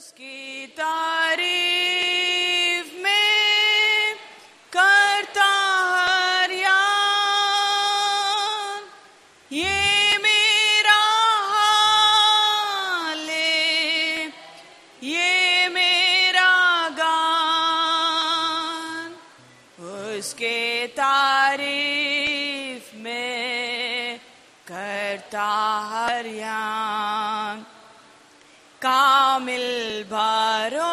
उसकी तारीफ़ कामिल भरोसा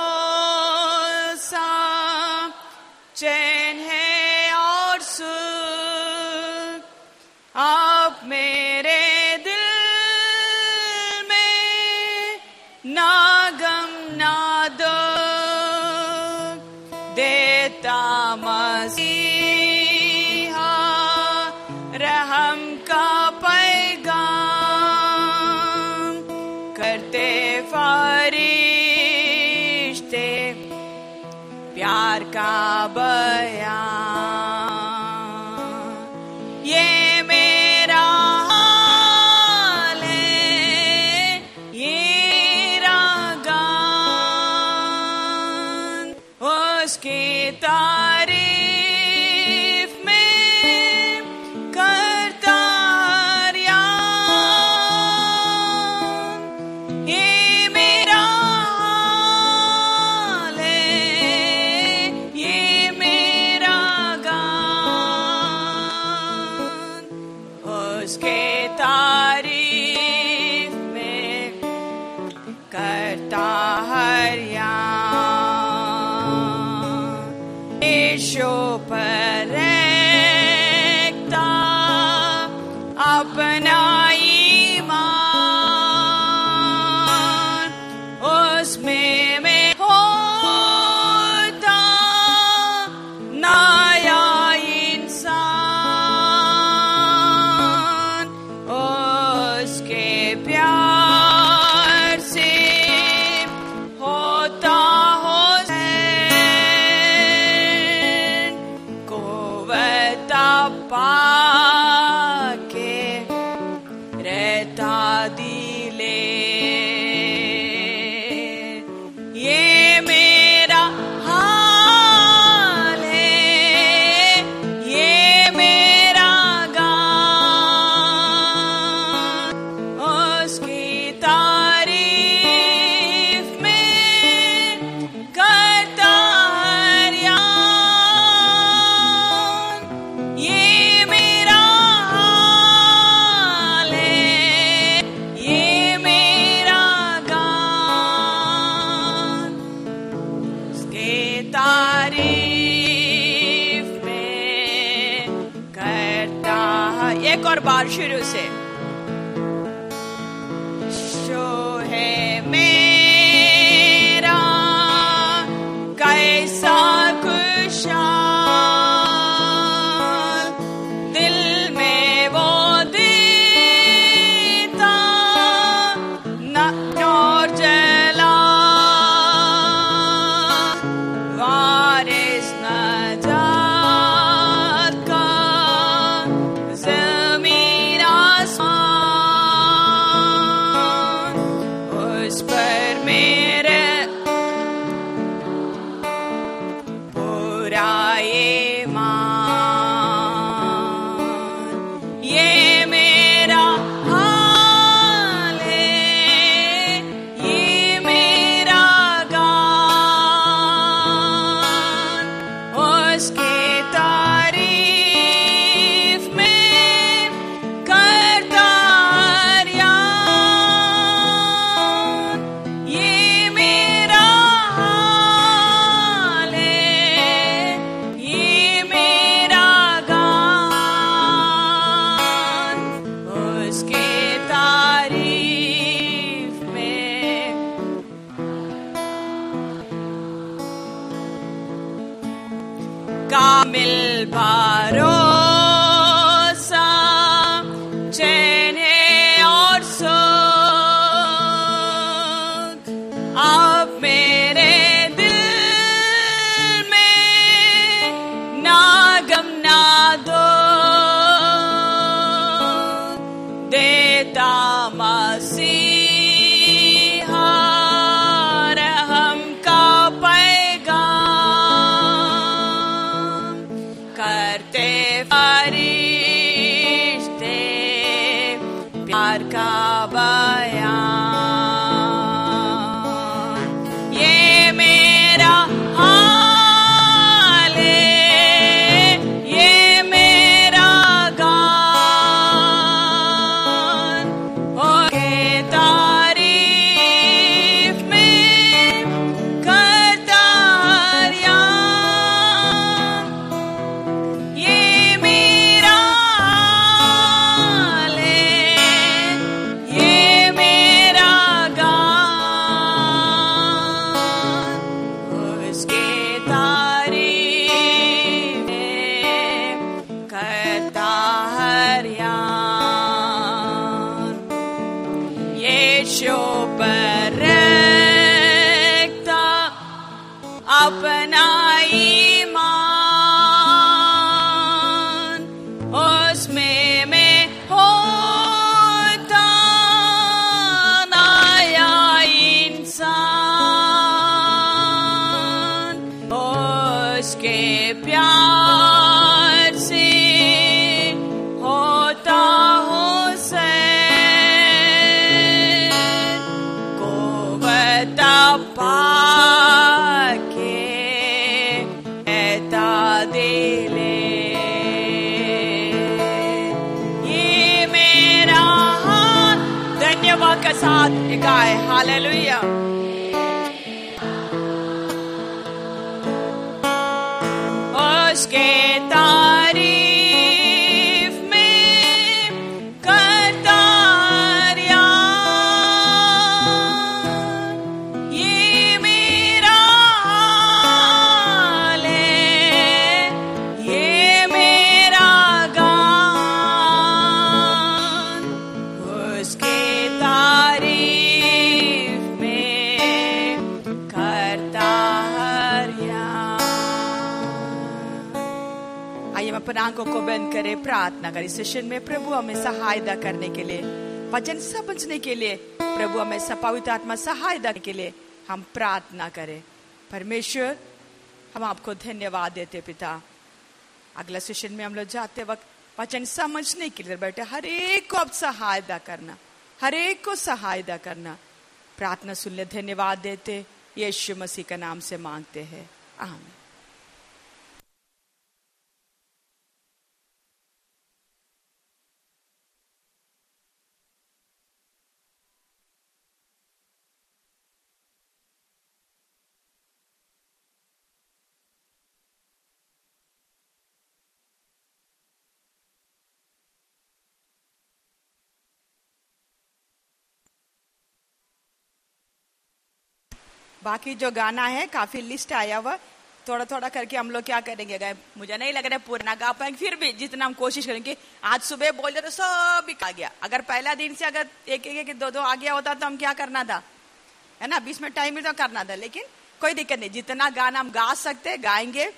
का सेशन में प्रभु हमें सहायता करने के लिए, वचन समझने के लिए, प्रभु हमें स- पवित्र आत्मा सहायता के लिए हम प्रार्थना करें। परमेश्वर, हम आपको धन्यवाद देते पिता। अगला सेशन में हम लोग जाते वक्त वचन समझने के लिए बैठे, हर एक को अब सहायता करना, हर एक को सहायता करना। प्रार्थना सुन ले धन्यवाद देते, यीशु मसीह का नाम से मांगते हैं। आमीन। बाकी जो गाना है, काफ़ी लिस्ट आया हुआ। थोड़ा थोड़ा करके हम लोग क्या करेंगे? गाय मुझे नहीं लग रहा है पूरा ना गा पाएँगे, फिर भी जितना हम कोशिश करेंगे, आज सुबह बोले तो सब आ गया। अगर पहला दिन से अगर एक एक एक दो दो आ गया होता तो हम क्या करना था? है ना? बीच में टाइम भी तो करना था, लेकिन कोई दिक्कत नहीं। जितना गाना हम गा सकते, गाएँगे।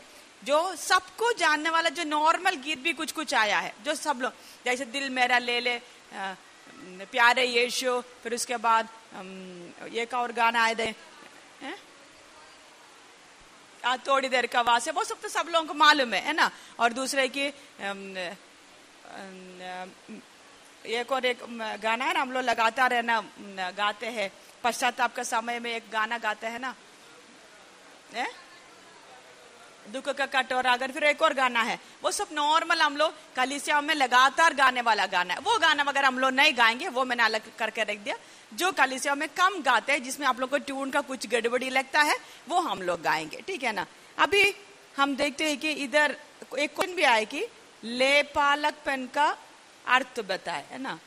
जो सबको जानने वाला, जो नॉर्मल गीत भी कुछ कुछ आया है, जो सब लोग, जैसे दिल मेरा ले ले प्यारे यीशु, फिर उसके बाद एक और गाना आए थे हैं? थोड़ी देर का वास है वो सब तो सब लोगों को मालूम है है ना और दूसरे की एक और एक गाना है ना, हम लोग लगातार, है ना गाते हैं पश्चाताप का समय में एक गाना गाते हैं ना है? दुख का कटोरा अगर फिर एक और गाना है, वो सब नॉर्मल हम लोग कलिसिया में लगातार गाने वाला गाना है। वो गाना अगर हम लोग नहीं गाएँगे, वो मैंने अलग करके रख दिया। जो कलिसिया में कम गाते हैं, जिसमें आप लोग को ट्यून का कुछ गड़बड़ी लगता है, वो हम लोग गाएँगे, ठीक है ना? अभी हम देखते हैं कि इधर एक क्वेश्चन भी आए कि, ले पालक पेन का अर्थ बताए है ना?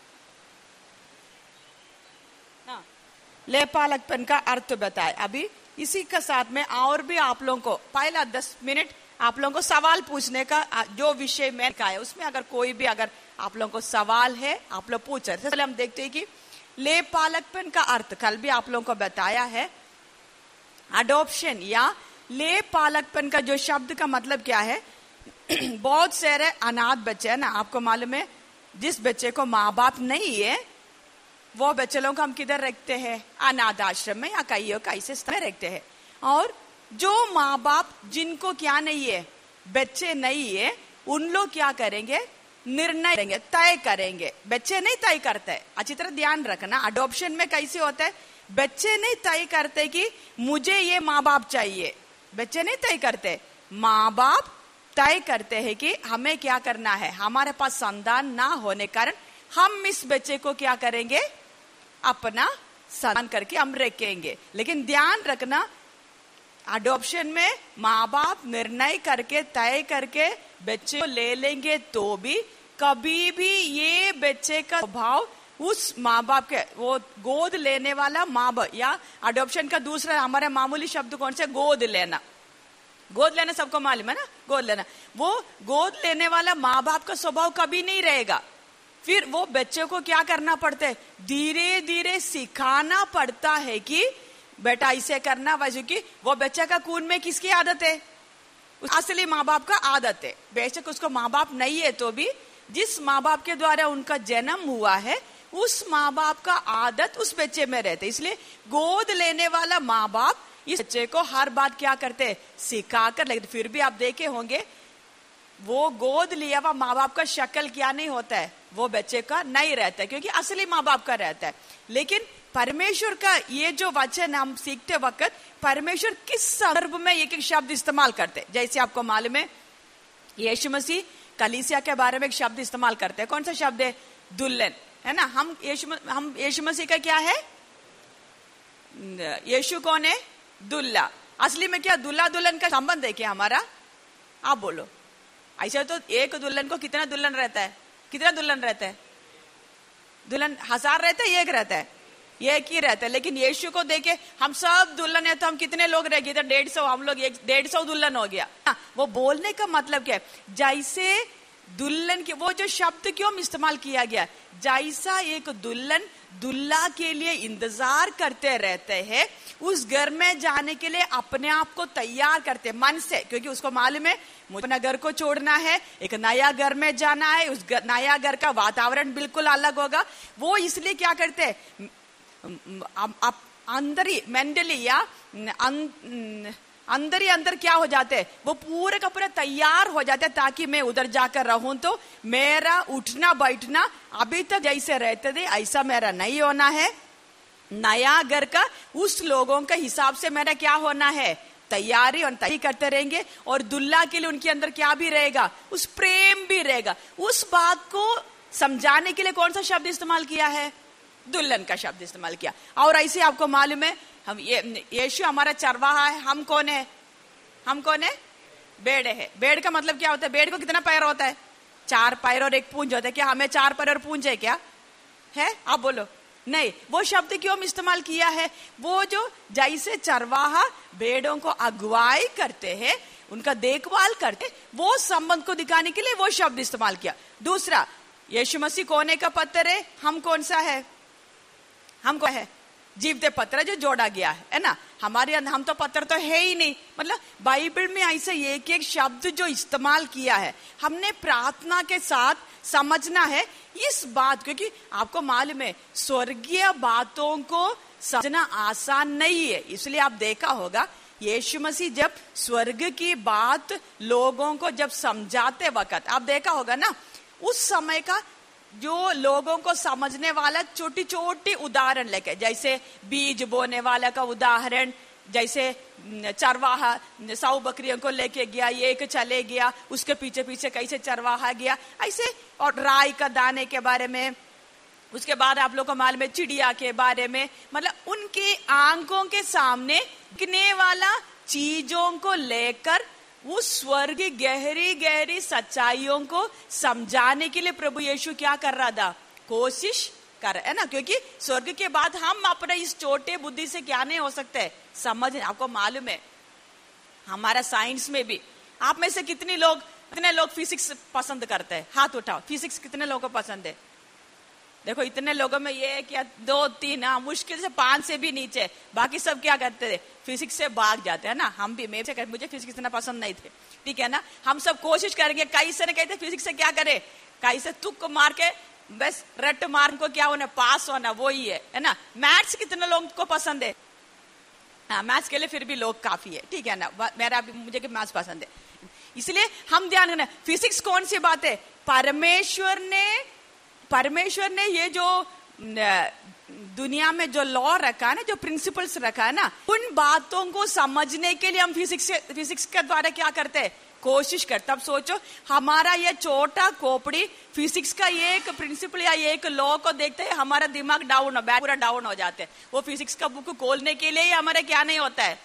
ले पालक पेन का अर्थ बताए। अभी इसी के साथ में और भी आप लोगों को, पहला दस मिनट आप लोगों को सवाल पूछने का जो विषय में का है उसमें अगर कोई भी अगर आप लोगों को सवाल है, आप लोग पूछ रहे पहले हम देखते हैं कि ले पालकपन का अर्थ, कल भी आप लोगों को बताया है। अडोप्शन या ले पालकपन का जो शब्द का मतलब क्या है? बहुत सारे अनाथ बच्चे है ना, आपको मालूम है, जिस बच्चे को माँ बाप नहीं है वो बच्चे को हम किधर रखते हैं? अनाथ आश्रम में, या कई कैसे में रखते हैं। और जो माँ बाप जिनको क्या नहीं है, बच्चे नहीं है, उन लोग क्या करेंगे? निर्णय करेंगे तय करेंगे। बच्चे नहीं तय करते। अच्छी तरह ध्यान रखना अडोप्शन में कैसे होता है? बच्चे नहीं तय करते कि मुझे ये माँ बाप चाहिए। बच्चे नहीं तय करते। माँ बाप तय करते हैं कि हमें क्या करना है। हमारे पास संतान ना होने कारण हम इस बच्चे को क्या करेंगे? अपना सम्मान करके हम रखेंगे। लेकिन ध्यान रखना अडोप्शन में माँ बाप निर्णय करके, तय करके बच्चे को ले लेंगे तो भी, कभी भी ये बच्चे का स्वभाव उस माँ बाप के, वो गोद लेने वाला माँ बाप या अडोप्शन का दूसरा, हमारे मामूली शब्द कौन से? गोद लेना। गोद लेना सबको मालूम है ना? गोद लेना। वो गोद लेने वाला माँ बाप का स्वभाव कभी नहीं रहेगा। फिर वो बच्चे को क्या करना पड़ता है? धीरे धीरे सिखाना पड़ता है कि बेटा इसे करना वैसे कि वो बच्चे का खून में किसकी आदत है? असली माँ बाप का आदत है। बेशक उसको माँ बाप नहीं है तो भी जिस माँ बाप के द्वारा उनका जन्म हुआ है, उस माँ बाप का आदत उस बच्चे में रहते इसलिए गोद लेने वाला माँ बाप इस बच्चे को हर बात क्या करते सिखा कर लेकिन फिर भी आप देखे होंगे, वो गोद लिया हुआ माँ बाप का शक्ल क्या नहीं होता है? वो बच्चे का नहीं रहता है, क्योंकि असली माँ बाप का रहता है। लेकिन परमेश्वर का ये जो वचन हम सीखते वक्त, परमेश्वर किस संदर्भ में एक एक शब्द इस्तेमाल करते जैसे आपको मालूम है, यीशु मसीह कलीसिया के बारे में एक शब्द इस्तेमाल करते हैं। कौन सा शब्द है? दुल्हन। है ना? हम यीशु हम यीशु मसीह का क्या है? यीशु कौन है? दुल्ला। असली में क्या दुल्ला दुल्हन का संबंध है क्या हमारा? आप बोलो। ऐसा तो एक दुल्हन को कितना दुल्हन रहता है? कितना दुल्हन रहता है? दुल्हन हज़ार रहते है एक रहता है। एक ही रहता है लेकिन यीशु को देखे हम सब दुल्हन है तो हम कितने लोग रह गए? डेढ़ सौ हम लोग एक डेढ़ सौ दुल्हन हो गया। हाँ, वो बोलने का मतलब क्या है? जैसे दुल्हन के वो जो शब्द क्यों इस्तेमाल किया गया? जैसा एक दुल्हन दुल्ला के लिए इंतज़ार करते रहते हैं उस घर में जाने के लिए अपने आप को तैयार करते मन से क्योंकि उसको मालूम है मुझे अपना घर को छोड़ना है एक नया घर में जाना है उस गर, नया घर का वातावरण बिल्कुल अलग होगा। वो इसलिए क्या करते हैं? अंदर ही मेंटली या अंदर ही अंदर क्या हो जाते हैं? वो पूरे का पूरा तैयार हो जाते हैं ताकि मैं उधर जाकर रहूँ तो मेरा उठना बैठना अभी तक जैसे रहते थे, ऐसा मेरा नहीं होना है। नया घर का उस लोगों के हिसाब से मेरा क्या होना है? तैयारी और तैयारी करते रहेंगे और दुल्ला के लिए उनके अंदर क्या भी रहेगा? उस प्रेम भी रहेगा। उस बात को समझाने के लिए कौन सा शब्द इस्तेमाल किया है? दुल्हन का शब्द इस्तेमाल किया। और ऐसे आपको मालूम है हम ये, यीशु हमारा चरवाहा है। हम कौन है? हम कौन है? बेड़ है। बेड़ का मतलब क्या होता है? बेड़ को कितना पैर होता है? चार पैर और एक पूंज होता है। क्या हमें चार पैर और पूंज है क्या? है? आप बोलो। नहीं, वो शब्द क्यों इस्तेमाल किया है? वो जो जैसे चरवाहा बेड़ों को अगुवाई करते हैं, उनका देखभाल करते वो संबंध को दिखाने के लिए वो शब्द इस्तेमाल किया। दूसरा, यीशु मसीह कोने का पत्थर है? हम कौन सा है? हम कौन है? जीवते पत्र जो जोड़ा गया है है ना? हमारे हम तो पत्र तो है ही नहीं। मतलब बाइबल में ऐसे एक एक शब्द जो इस्तेमाल किया है, हमने प्रार्थना के साथ समझना है इस बात क्योंकि आपको मालूम है, स्वर्गीय बातों को समझना आसान नहीं है। इसलिए आप देखा होगा, यीशु मसीह जब स्वर्ग की बात लोगों को जब समझाते वक्त, आप देखा होगा ना, उस समय का जो लोगों को समझने वाला छोटी छोटी उदाहरण लेके, जैसे बीज बोने वाला का उदाहरण, जैसे चरवाहा सौ बकरियों को लेके गया, एक चले गया, उसके पीछे पीछे कैसे चरवाहा गया, ऐसे, और राय का दाने के बारे में, उसके बाद आप लोग को माल में चिड़िया के बारे में मतलब उनकी आँखों के सामने गिने वाला चीज़ों को लेकर उस स्वर्ग गहरी गहरी सच्चाइयों को समझाने के लिए प्रभु यीशु क्या कर रहा था? कोशिश कर, है ना? क्योंकि स्वर्ग के बाद हम अपने इस छोटे बुद्धि से क्या नहीं हो सकते? समझ आपको मालूम है। हमारा साइंस में भी। आप में से कितने लोग कितने लोग फिजिक्स पसंद करते हैं? हाथ उठाओ फिजिक्स कितने लोगों को पसंद है? देखो, इतने लोगों में ये क्या दो, तीन हाँ मुश्किल से पाँच से भी नीचे। बाकी सब क्या करते थे? फिजिक्स से भाग जाते हैं ना। हम भी, मेरे से मुझे फिजिक्स इतना पसंद नहीं थे। ठीक है ना? हम सब कोशिश करेंगे, कई से कहते फिजिक्स से क्या करे? कई से तुक मार के, बस रट मार को क्या होना पास होना वो ही। है है ना? मैथ्स कितने लोगों को पसंद है? हाँ मैथ्स के लिए फिर भी लोग काफ़ी है। ठीक है ना? मेरा भी, मुझे मैथ्स पसंद है। इसलिए हम ध्यान रखना फिजिक्स कौन सी बात है? परमेश्वर ने परमेश्वर ने ये जो दुनिया में जो लॉ रखा है ना, जो प्रिंसिपल्स रखा है ना, उन बातों को समझने के लिए हम फिजिक्स फिजिक्स के द्वारा क्या करते हैं? कोशिश करते अब सोचो, हमारा ये छोटा खोपड़ी फिजिक्स का एक प्रिंसिपल या एक लॉ को देखते हैं, हमारा दिमाग डाउन हो पूरा डाउन हो जाते हैं। वो फिजिक्स का बुक खोलने के लिए ही हमारा क्या नहीं होता है?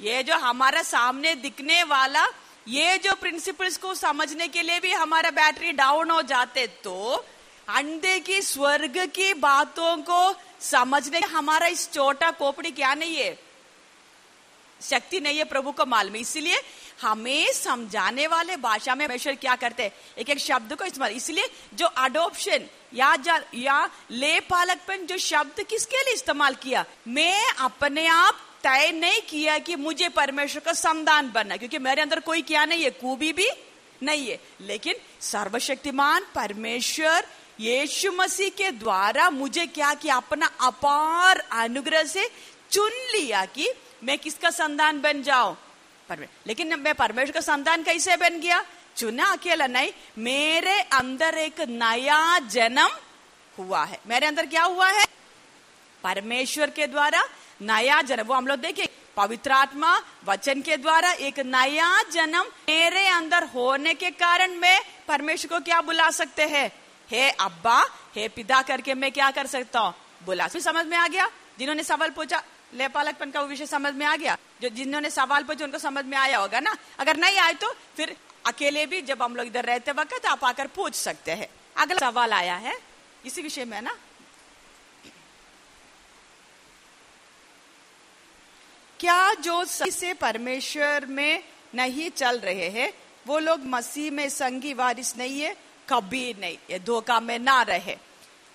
ये जो हमारा सामने दिखने वाला, ये जो प्रिंसिपल्स को समझने के लिए भी हमारा बैटरी डाउन हो जाते तो अंडे की स्वर्ग की बातों को समझने हमारा इस छोटा कोपड़ी क्या नहीं है? शक्ति नहीं है प्रभु को मालूम। इसलिए हमें समझाने वाले भाषा में परमेश्वर क्या करते हैं? एक एक शब्द को इस्तेमाल। इसलिए जो अडोप्शन या जा, या ले पालकपन जो शब्द किसके लिए इस्तेमाल किया? मैं अपने आप तय नहीं किया कि मुझे परमेश्वर का संतान बनना क्योंकि मेरे अंदर कोई क्या नहीं है खूबी भी नहीं है। लेकिन सर्वशक्तिमान परमेश्वर यीशु मसीह के द्वारा मुझे क्या किया? अपना अपार अनुग्रह से चुन लिया कि मैं किसका संतान बन जाऊँ? लेकिन मैं परमेश्वर का संतान कैसे बन गया? चुना अकेला नहीं, मेरे अंदर एक नया जन्म हुआ है। मेरे अंदर क्या हुआ है? परमेश्वर के द्वारा नया जन्म, वो हम लोग देखिए पवित्र आत्मा, वचन के द्वारा एक नया जन्म मेरे अंदर होने के कारण मैं परमेश्वर को क्या बुला सकते हैं? हे अब्बा, हे पिता करके मैं क्या कर सकता हूँ? बुला। फिर समझ में आ गया? जिन्होंने सवाल पूछा, लेपालकपन का वो विषय समझ में आ गया? जो जिन्होंने सवाल पूछा, उनको समझ में आया होगा ना? अगर नहीं आए तो फिर अकेले भी जब हम लोग इधर रहते वक्त आप आकर पूछ सकते हैं। अगला सवाल आया है। इसी विषय में ना? क्या जो से परमेश्वर में नहीं चल रहे हैं, वो लोग मसीह में संगी वारिस नहीं है? कभी नहीं। ये धोखा में ना रहे।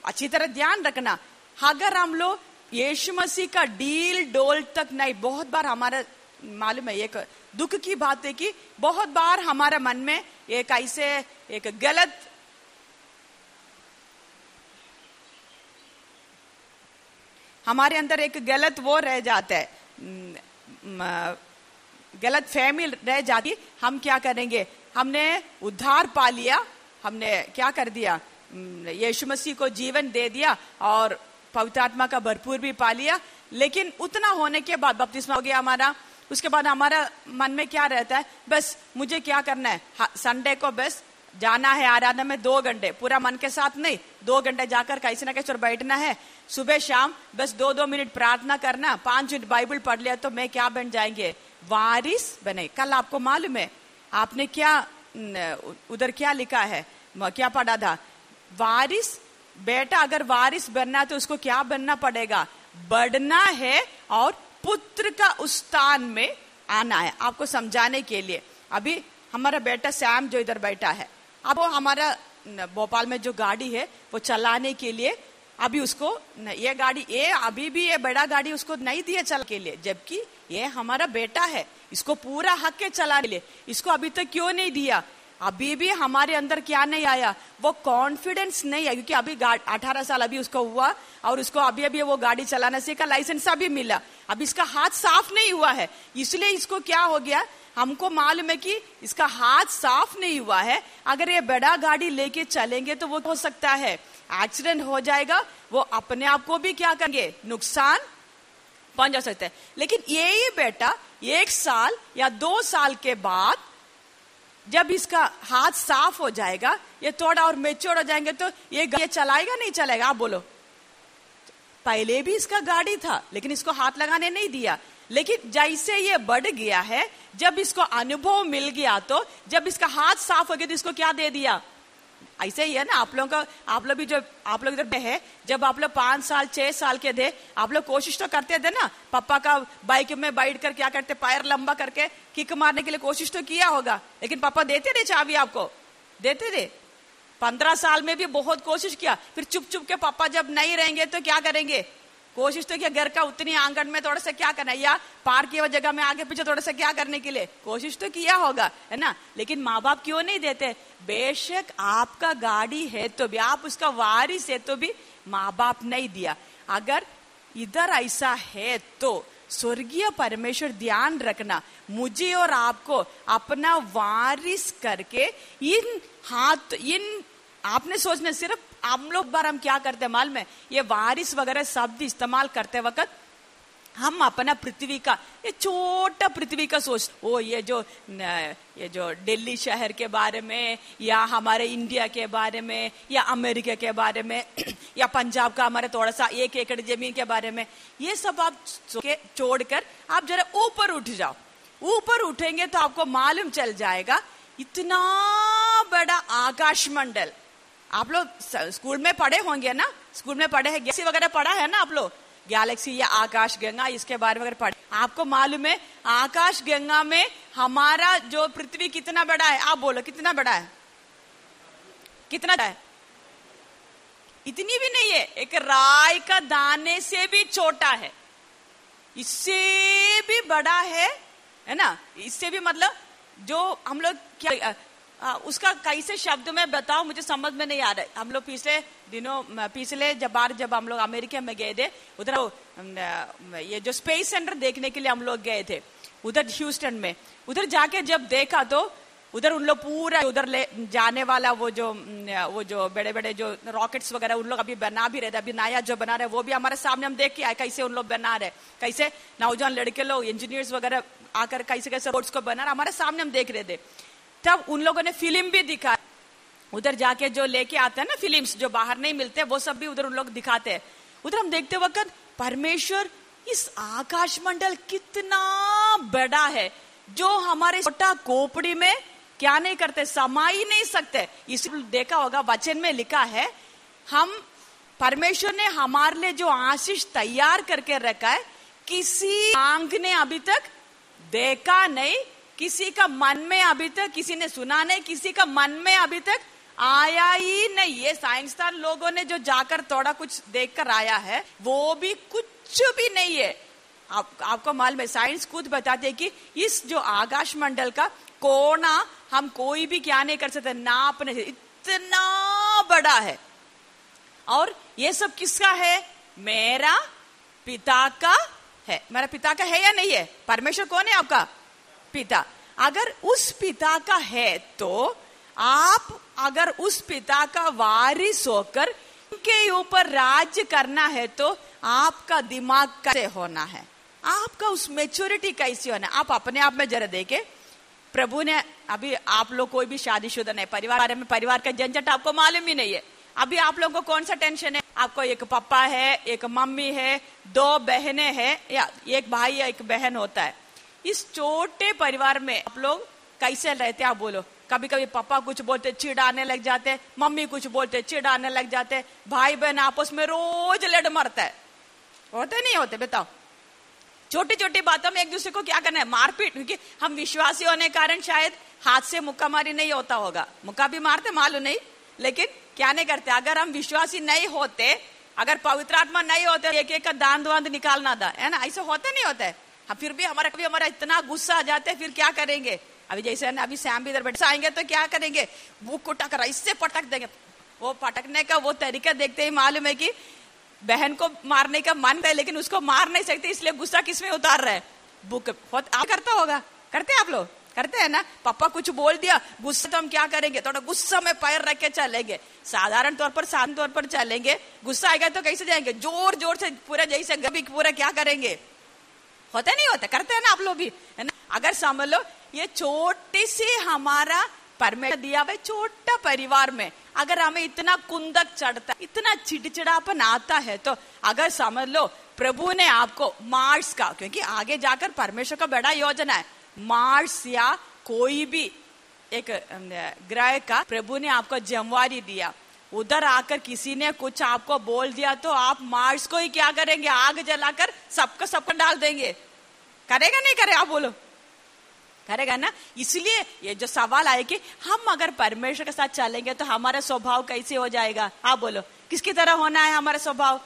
अच्छी तरह ध्यान रखना, अगर हम लोग यीशु मसीह का डील डोल तक नहीं, बहुत बार हमारा, मालूम है, एक दुख की बात है कि बहुत बार हमारे मन में एक ऐसे, एक गलत हमारे अंदर एक गलत वो रह जाता है। गलत फहमी रह जाती, हम क्या करेंगे? हमने उद्धार पा लिया हमने क्या कर दिया? यीशु मसीह को जीवन दे दिया और पवित्र आत्मा का भरपूर भी पा लिया। लेकिन उतना होने के बाद बपतिस्मा हो गया हमारा। उसके बाद हमारा मन में क्या रहता है? बस मुझे क्या करना है? संडे को बस जाना है, आराधना में दो घंटे। पूरा मन के साथ नहीं, दो घंटे जाकर कैसे ना कैसे बैठना है। सुबह, शाम बस दो दो मिनट प्रार्थना करना, पाँच मिनट बाइबल पढ़ लिया तो मैं क्या बन जाएँगे? वारिस बने। कल आपको मालूम है, आपने क्या उधर क्या लिखा है? क्या पढ़ा था? वारिस? बेटा, अगर वारिस बनना तो उसको क्या बनना पड़ेगा? बढ़ना है और पुत्र का उस स्थान में आना है, आपको समझाने के लिए। अभी हमारा बेटा सैम जो इधर बैठा है, अब वो हमारा भोपाल में जो गाड़ी है, वो चलाने के लिए, अभी उसको ये गाड़ी, ये अभी भी ये बड़ा गाड़ी उसको नहीं दिया चल के लिए, जबकि ये हमारा बेटा है, इसको पूरा हक के चलाने लिए। इसको अभी तक क्यों नहीं दिया? अभी भी हमारे अंदर क्या नहीं आया? वो कॉन्फिडेंस नहीं है, क्योंकि अभी अठारह साल अभी उसको हुआ, और उसको अभी अभी वो गाड़ी चलाने से का लाइसेंस अभी मिला। अब इसका हाथ साफ़ नहीं हुआ है। इसलिए इसको क्या हो गया? हमको मालूम है कि इसका हाथ साफ़ नहीं हुआ है। अगर ये बड़ा गाड़ी लेके चलेंगे तो वो हो सकता है। एक्सीडेंट हो जाएगा, वो अपने आप को भी क्या करेंगे? नुकसान पहुँचा सकते हैं लेकिन ये ही बेटा, एक साल या दो साल के बाद जब इसका हाथ साफ़ हो जाएगा, ये थोड़ा और मेच्योर हो जाएँगे तो ये ये चलाएगा, नहीं चलाएगा? आप बोलो। पहले भी इसका गाड़ी था, लेकिन इसको हाथ लगाने नहीं दिया। लेकिन जैसे ये बढ़ गया है, जब इसको अनुभव मिल गया तो जब इसका हाथ साफ़ हो गया तो इसको क्या दे दिया? ऐसे ही है ना, आप लोगों का आप लोग भी जो आप लोग इधर है, जब आप लोग पाँच साल, छह साल के थे, आप लोग कोशिश तो करते थे ना, पापा का बाइक में बैठ कर क्या करते, पैर लंबा करके किक मारने के लिए कोशिश तो किया होगा, लेकिन पापा देते थे चाबी आपको? देते थे। पंद्रह साल में भी बहुत कोशिश किया, फिर चुप चुप के पापा जब नहीं रहेंगे तो क्या करेंगे? कोशिश तो किया घर का उतनी आँगन में थोड़ा सा क्या करना या पार्क की जगह में आगे पीछे थोड़ा सा क्या करने के लिए कोशिश तो किया होगा, है ना? लेकिन माँ बाप क्यों नहीं देते? बेशक आपका गाड़ी है तो भी, आप उसका वारिस है तो भी माँ बाप नहीं दिया। अगर इधर ऐसा है तो स्वर्गीय परमेश्वर ध्यान रखना, मुझे और आपको अपना वारिस करके इन हाथ, इन, आपने सोचना, सिर्फ़ हम लोग बार हम क्या करते हैं मालूम है? ये वारिस वगैरह शब्द इस्तेमाल करते वक्त हम अपना पृथ्वी का, ये छोटा पृथ्वी का सोच, ओ, ये जो ये जो दिल्ली शहर के बारे में, या हमारे इंडिया के बारे में, या अमेरिका के बारे में, या पंजाब का हमारे थोड़ा सा एक एकड़ ज़मीन के बारे में, ये सब आप छोड़कर आप जरा ऊपर उठ जाओ। ऊपर उठेंगे तो आपको मालूम चल जाएगा, इतना बड़ा आकाश मंडल आप लोग स्कूल में पढ़े होंगे ना? स्कूल में पढ़े हैं गैलेक्सी वगैरह पढ़ा है ना आप लोग? गैलेक्सी या आकाश गंगा, इसके बारे में पढ़े। आपको मालूम है, आकाश गंगा में हमारा जो पृथ्वी कितना बड़ा है? आप बोलो, कितना बड़ा है? कितना बड़ा है? इतनी भी नहीं है, एक राय का दाने से भी छोटा है। इससे भी बड़ा है है ना? इससे भी मतलब जो हम लोग क्या आ, उसका कैसे शब्द में बताओ मुझे समझ में नहीं आ रहा हम लोग पिछले दिनों पिछले जब बार जब हम लोग अमेरिका में गए थे उधर ये जो स्पेस सेंटर देखने के लिए हम लोग गए थे उधर ह्यूस्टन में। उधर जाके जब देखा तो उधर उन लोग पूरा उधर ले जाने वाला वो जो वो जो बड़े बड़े जो रॉकेट्स वगैरह उन लोग अभी बना भी रहे थे अभी नया जो बना रहे वो भी हमारे सामने हम देख के आए कैसे उन लोग बना रहे। कैसे नौजवान लड़के लोग इंजीनियर्स वगैरह आकर कैसे कैसे रोड्स को बना रहे हमारे सामने हम देख रहे थे। तब उन लोगों ने फ़िल्म भी दिखा उधर जाके जो लेके आते हैं ना फिल्म्स, जो बाहर नहीं मिलते, वो सब भी उधर उन लोग दिखाते हैं। उधर हम देखते वक्त परमेश्वर इस आकाश मंडल कितना बड़ा है, जो हमारे छोटा कोपड़ी में क्या नहीं करते समा ही नहीं सकते। इस देखा होगा, वचन में लिखा है, हम, परमेश्वर ने हमारे लिए जो आशीष तैयार करके रखा है, किसी आँख ने अभी तक देखा नहीं किसी का मन में अभी तक किसी ने सुना नहीं किसी का मन में अभी तक आया ही नहीं। ये साइंसदान लोगों ने जो जाकर थोड़ा कुछ देखकर आया है वो भी कुछ भी नहीं है। आप, आपको मालूम है साइंस खुद बताते कि इस जो आकाश मंडल का कोना हम कोई भी क्या नहीं कर सकते नाप नहीं इतना बड़ा है। और ये सब किसका है? मेरा पिता का है। मेरा पिता का है या नहीं है? परमेश्वर कौन है आपका? पिता। अगर उस पिता का है तो आप अगर उस पिता का वारिस होकर उनके ऊपर राज्य करना है तो आपका दिमाग कैसे होना है? आपका उस मेच्योरिटी कैसी होना आप अपने आप में जरा देखे। प्रभु ने अभी आप लोग कोई भी शादीशुदा नहीं, परिवार में, परिवार का झंझट आपको मालूम ही नहीं है। अभी आप लोगों को कौन सा टेंशन है? आपको एक पापा है, एक मम्मी है, दो बहनें हैं, या एक भाई या एक बहन होता है। इस छोटे परिवार में आप लोग कैसे रहते आप बोलो। कभी कभी पापा कुछ बोलते चिड़ाने लग जाते मम्मी कुछ बोलते चिड़ाने लग जाते भाई बहन आपस में रोज लड़ मरता है। होते नहीं होते, बताओ। छोटी छोटी बातों में एक दूसरे को क्या करना है? मारपीट, क्योंकि हम विश्वासी होने के कारण शायद हाथ से मुक्का मारी नहीं होता होगा। मुक्का भी मारते, मालूम नहीं। लेकिन क्या नहीं करते? अगर हम विश्वासी नहीं होते, अगर पवित्र आत्मा नहीं होते एक एक का दान दुआन निकालना था, है ना? ऐसे होते नहीं होते। हम फिर भी हमारा, कभी हमारा इतना गुस्सा आ जाते फिर क्या करेंगे? अभी जैसे ना, अभी श्याम भी इधर बैठे, आएँगे तो क्या करेंगे? वो कुटक रहा इससे पटक देंगे। वो पटकने का वो तरीका देखते ही मालूम है कि बहन को मारने का मन है, लेकिन उसको मार नहीं सकते, इसलिए गुस्सा किसमें उतार रहे बुक आ करता होगा। करते हैं आप लोग? करते हैं ना? पापा कुछ बोल दिया, गुस्सा तो हम क्या करेंगे? थोड़ा गुस्सा में पैर रख के चलेंगे। साधारण तौर पर, शांत तौर पर चलेंगे। गुस्सा आएगा तो कैसे जाएँगे? ज़ोर ज़ोर से पूरा जैसे गभी पूरा क्या करेंगे? होते नहीं होते, करते हैं ना आप लोग भी, है ना? अगर समझ लो, ये छोटे से हमारा परमेश्वर दिया हुआ छोटा परिवार में, अगर हमें इतना कुंदक चढ़ता, इतना चिड़चिड़ापन आता है तो अगर समझ लो, प्रभु ने आपको मार्स का, क्योंकि आगे जाकर परमेश्वर का बड़ा योजना है, मार्स या कोई भी एक ग्रह का, प्रभु ने आपको जमवारी दिया। उधर आकर किसी ने कुछ आपको बोल दिया तो आप मार्स को ही क्या करेंगे? आग जलाकर सबको सबको डाल देंगे। करेगा नहीं करेगा? बोलो। करेगा ना? इसलिए ये जो सवाल आए कि हम अगर परमेश्वर के साथ चलेंगे तो हमारा स्वभाव कैसे हो जाएगा? आप बोलो। किसकी तरह होना है हमारा स्वभाव?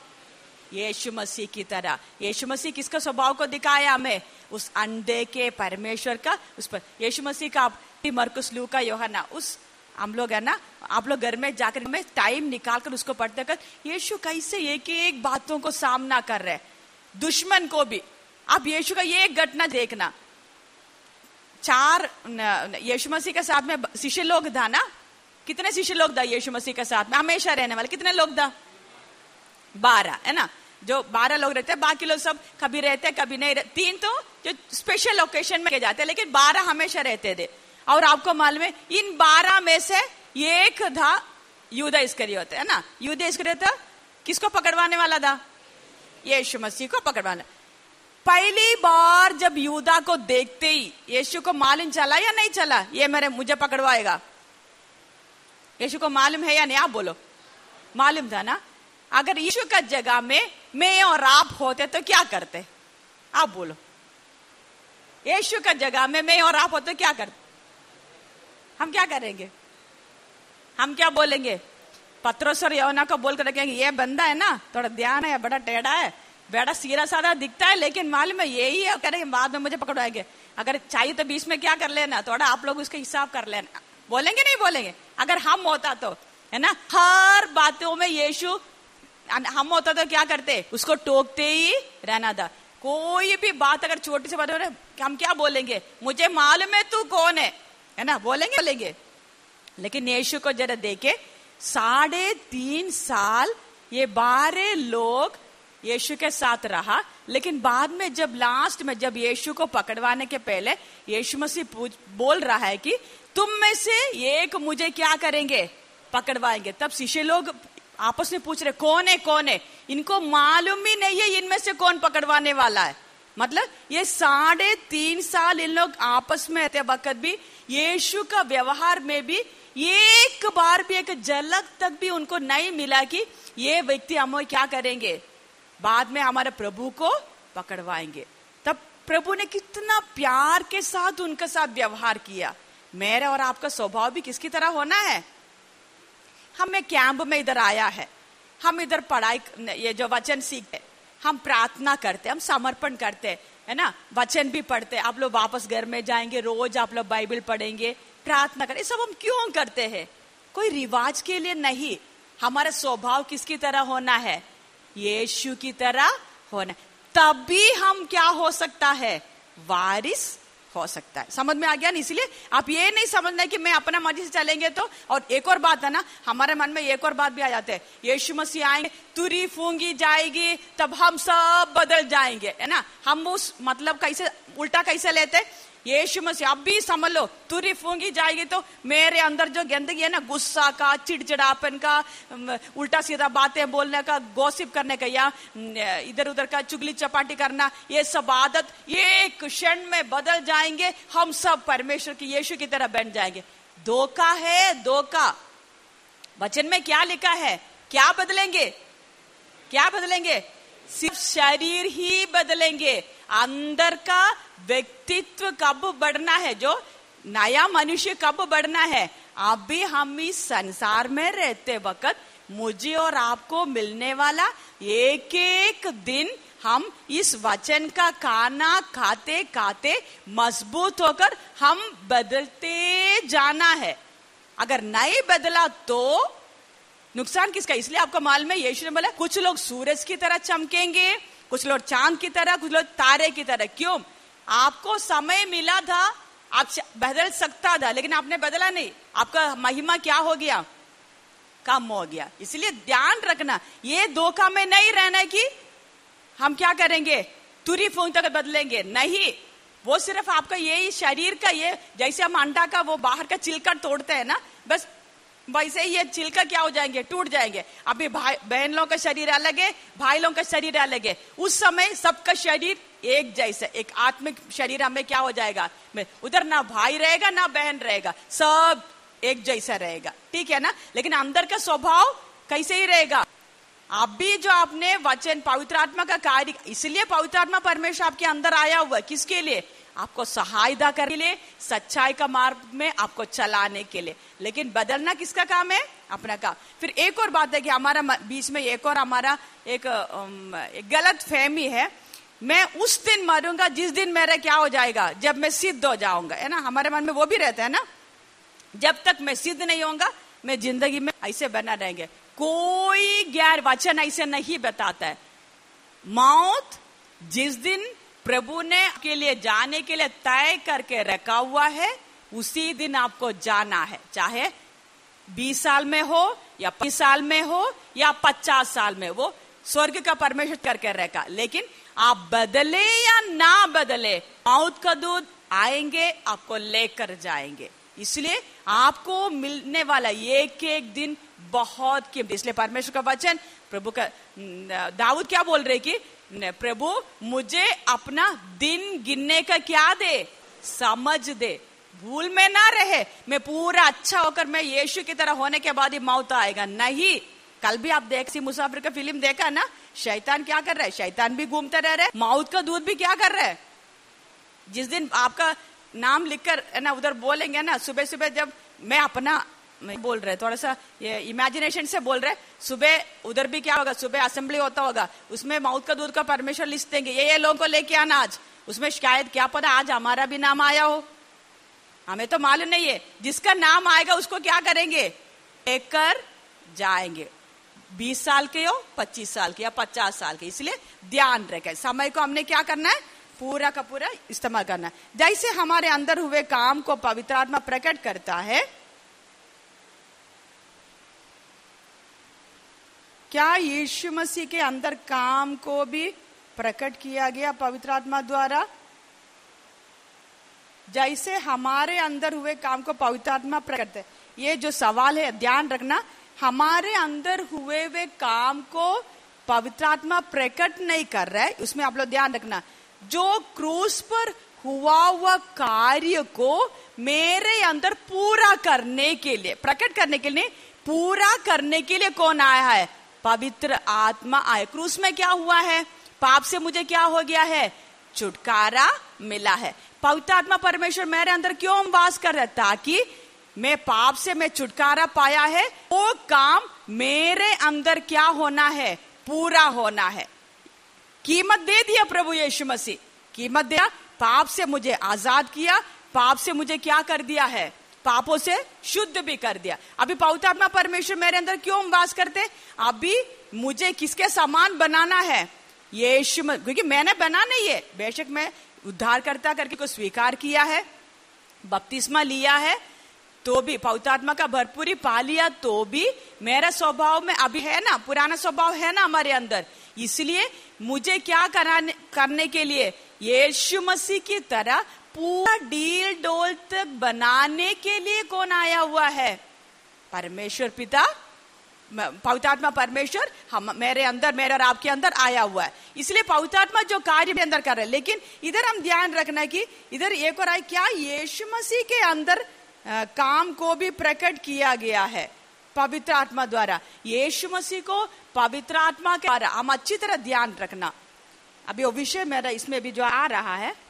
यीशु मसीह की तरह। यीशु मसीह किसका स्वभाव को दिखाया हमें? उस अंडे के परमेश्वर का, उस पर। यीशु मसीह का, मरकुस लू का योहना, उस हम लोग है ना, आप लोग घर में जाकर में टाइम निकाल कर उसको पढ़ते कर यीशु कैसे एक एक बातों को सामना कर रहे दुश्मन को भी। आप यीशु का ये घटना देखना। चार यीशु मसीह के साथ में शिष्य लोग था ना? कितने शिष्य लोग था यीशु मसीह के साथ में? हमेशा रहने वाले। कितने लोग था बारह, है ना? जो बारह लोग रहते हैं, बाकी लोग सब कभी रहते कभी नहीं रहते तीन तो जो स्पेशल ओकेशन में जाते लेकिन बारह हमेशा रहते थे। और आपको मालूम है, इन बारह में से एक था युदा होते है ना? युदा इसकरी होता किसको पकड़वाने वाला था? यीशु मसीह को पकड़वाना। पहली बार जब युदा को देखते ही यीशु को मालूम चला या नहीं चला, ये मेरे, मुझे पकड़वाएगा। यीशु को मालूम है या नहीं, आप बोलो। मालूम था ना? अगर यीशु का जगह में मैं और आप होते तो क्या करते? आप बोलो। यीशु का जगह में मैं और आप होते तो क्या करते? हम क्या करेंगे? हम क्या बोलेंगे? पत्रोसर यौना को बोल कर ये बंदा है ना, थोड़ा ध्यान है, बड़ा टेढ़ा है, बड़ा सीधा साधा दिखता है, लेकिन मालूम है यही है, करेंगे, बाद में मुझे पकड़वाएँगे। अगर चाहिए तो बीच में क्या कर लेना, थोड़ा आप लोग उसका हिसाब कर लेना। बोलेंगे, नहीं बोलेंगे? अगर हम होता तो है ना? हर बातों में यीशु हम होता तो क्या करते? उसको टोकते ही रहना था। कोई भी बात अगर छोटी सी बात हो हम क्या बोलेंगे? मुझे मालूम है तू कौन है है ना? बोलेंगे बोलेंगे। लेकिन यीशु को जरा देखे, साढ़े तीन साल ये बारह लोग यीशु के साथ रहा, लेकिन बाद में जब लास्ट में जब यीशु को पकड़वाने के पहले यीशु मसीह बोल रहा है कि, तुम में से एक मुझे क्या करेंगे? पकड़वाएँगे। तब शिष्य लोग आपस में पूछ रहे, कौन है कौन है? इनको मालूम ही नहीं है, इनमें से कौन पकड़वाने वाला है। मतलब ये साढ़े तीन साल इन लोग आपस में रहते वक्त भी यीशु का व्यवहार में भी एक बार भी, एक झलक तक भी उनको नहीं मिला कि ये व्यक्ति हम क्या करेंगे। बाद में हमारे प्रभु को पकड़वाएँगे। तब प्रभु ने कितना प्यार के साथ उनके साथ व्यवहार किया। मेरा और आपका स्वभाव भी किसकी तरह होना है? हमें कैंप में इधर आया है। हम इधर पढ़ाई, ये जो वचन सीखते हम प्रार्थना करते हम समर्पण करते है ना? वचन भी पढ़ते आप लोग वापस घर में जाएँगे, रोज आप लोग बाइबल पढ़ेंगे, प्रार्थना करें। सब हम क्यों करते हैं? कोई रिवाज के लिए नहीं। हमारा स्वभाव किसकी तरह होना है? यीशु की तरह होना तभी हम क्या हो सकता है? वारिस हो सकता है। समझ में आ गया ना? इसलिए आप ये नहीं समझना कि मैं अपना मर्ज़ी से चलेंगे तो। और एक और बात है ना, हमारे मन में एक और बात भी आ जाते हैं, यीशु मसीह आएँगे, तुरी फूँगी जाएगी, तब हम सब बदल जाएँगे, है ना? हम उस मतलब कैसे, उल्टा कैसे लेते? यीशु मसीह अब भी समझ लो तुरी फूँगी जाएगी तो मेरे अंदर जो गंदगी है ना गुस्सा का चिड़चिड़ापन का उल्टा सीधा बातें बोलने का गौसिप करने का या इधर उधर का चुगली चपाटी करना ये सब आदत एक क्षण में बदल जाएँगे हम सब परमेश्वर की यीशु की तरह बन जाएँगे धोखा है धोखा वचन में क्या लिखा है क्या बदलेंगे क्या बदलेंगे सिर्फ़ शरीर ही बदलेंगे अंदर का व्यक्तित्व कब बढ़ना है? जो नया मनुष्य कब बढ़ना है? अभी हम इस संसार में रहते वक्त मुझे और आपको मिलने वाला एक एक दिन हम इस वचन का खाना खाते खाते मज़बूत होकर हम बदलते जाना है। अगर नहीं बदला तो नुकसान किसका? इसलिए आपको मालूम है यीशु ने बोला, कुछ लोग सूरज की तरह चमकेंगे, कुछ लोग चाँद की तरह, कुछ लोग तारे की तरह। क्यों? आपको समय मिला था, आप बदल सकता था, लेकिन आपने बदला नहीं। आपका महिमा क्या हो गया? कम हो गया। इसलिए ध्यान रखना, ये धोखा में नहीं रहना कि हम क्या करेंगे? तुरी फूंक तक बदलेंगे। नहीं, वो सिर्फ़ आपका यही शरीर का ये, जैसे हम अंडा का वो बाहर का चिलका तोड़ते हैं ना, बस वैसे ही ये छिलका क्या हो जाएँगे? टूट जाएँगे। अभी भाई, बहन लोगों का शरीर अलग है भाई लोगों का शरीर अलग है। उस समय सबका शरीर एक जैसा, एक आत्मिक शरीर हमें क्या हो जाएगा? उधर ना भाई रहेगा, ना बहन रहेगा, सब एक जैसा रहेगा। ठीक है ना? लेकिन अंदर का स्वभाव कैसे ही रहेगा? अभी जो आपने वचन, पवित्र आत्मा का कार्य, इसलिए पवित्र आत्मा परमेश्वर आपके अंदर आया हुआ किसके लिए? आपको सहायता करने के लिए सच्चाई का मार्ग में आपको चलाने के लिए। लेकिन बदलना किसका काम है? अपना काम। फिर एक और बात है कि हमारा बीच में एक और हमारा एक, एक गलत फहमी है। मैं उस दिन मरूँगा जिस दिन मेरा क्या हो जाएगा? जब मैं सिद्ध हो जाऊँगा। है ना? हमारे मन में वो भी रहता है ना? जब तक मैं सिद्ध नहीं होऊँगा मैं ज़िंदगी में ऐसे बना रहेंगे। कोई गैर वचन ऐसे नहीं बताता है। मौत जिस दिन प्रभु ने के लिए जाने के लिए तय करके रखा हुआ है, उसी दिन आपको जाना है। चाहे बीस साल में हो, या पच्चीस साल में हो, या पचास साल में, वो स्वर्ग का परमेश्वर करके रखा। लेकिन आप बदले या ना बदले, मौत का दूध आएँगे, आपको लेकर जाएँगे। इसलिए आपको मिलने वाला एक एक दिन बहुत कीमती। इसलिए परमेश्वर का वचन, प्रभु का दाऊद क्या बोल रहे कि प्रभु, मुझे अपना दिन गिनने का क्या दे? समझ दे। भूल में ना रहे। मैं पूरा अच्छा होकर मैं यीशु की तरह होने के बाद ही मौत आएगा। नहीं। कल भी आप देख सी मुसाफिर का फ़िल्म देखा ना? शैतान क्या कर रहा है? शैतान भी घूमते रह रहे मौत का दूध भी क्या कर रहा है? जिस दिन आपका नाम लिखकर ना, उधर बोलेंगे ना सुबह सुबह जब मैं अपना बोल रहे थोड़ा सा ये इमेजिनेशन से बोल रहे, सुबह उधर भी क्या होगा, सुबह असेंबली होता होगा, उसमें मौत का दूध का परमेश्वर लिस्ट देंगे ये ये लोगों को लेके आना आज, उसमें शायद क्या पता आज हमारा भी नाम आया हो। हमें तो मालूम नहीं है, जिसका नाम आएगा उसको क्या करेंगे? लेकर जाएँगे। बीस साल के हो, पच्चीस साल के या पचास साल के, इसलिए ध्यान रखे। समय को हमने क्या करना है? पूरा का पूरा इस्तेमाल करना है। जैसे हमारे अंदर हुए काम को पवित्र आत्मा प्रकट करता है क्या यीशु मसीह के अंदर काम को भी प्रकट किया गया पवित्र आत्मा द्वारा? जैसे हमारे अंदर हुए काम को पवित्र आत्मा प्रकट है। ये जो सवाल है, ध्यान रखना, हमारे अंदर हुए हुए काम को पवित्र आत्मा प्रकट नहीं कर रहा है, उसमें आप लोग ध्यान रखना। जो क्रूस पर हुआ हुआ कार्य को मेरे अंदर पूरा करने के लिए, प्रकट करने के लिए पूरा करने के लिए कौन आया है? पवित्र आत्मा आए। क्रूस में क्या हुआ है? पाप से मुझे क्या हो गया है? छुटकारा मिला है। पवित्र आत्मा परमेश्वर मेरे अंदर क्यों वास कर रहा ताकि मैं पाप से मैं छुटकारा पाया है, वो काम मेरे अंदर क्या होना है? पूरा होना है। कीमत दे दिया प्रभु यीशु मसीह। कीमत दिया। पाप से मुझे आज़ाद किया। पाप से मुझे क्या कर दिया है? पापों से शुद्ध भी कर दिया। अभी पवित्रात्मा परमेश्वर मेरे अंदर क्यों वास करते अभी मुझे किसके समान बनाना है? यीशु क्योंकि मैंने बना नहीं है। बेशक मैं उद्धार करता करके को स्वीकार किया है, बपतिस्मा लिया है तो भी पवित्रात्मा का भरपूरी पा लिया तो भी मेरा स्वभाव में अभी है ना, पुराना स्वभाव है ना हमारे अंदर। इसलिए मुझे क्या कराने करने के लिए यीशु मसीह की तरह पूरा डील डोल तक बनाने के लिए कौन आया हुआ है? परमेश्वर पिता पवित्रात्मा परमेश्वर, हम, मेरे अंदर, मेरे और आपके अंदर आया हुआ है। इसलिए पवित्रात्मा जो कार्य के अंदर कर रहे हैं। लेकिन इधर हम ध्यान रखना कि इधर एक और आए, क्या यीशु मसीह के अंदर काम को भी प्रकट किया गया है? पवित्र आत्मा द्वारा। यीशु मसीह को पवित्र आत्मा के द्वारा हम अच्छी तरह ध्यान रखना। अभी वो विषय मेरा, इसमें भी जो आ रहा है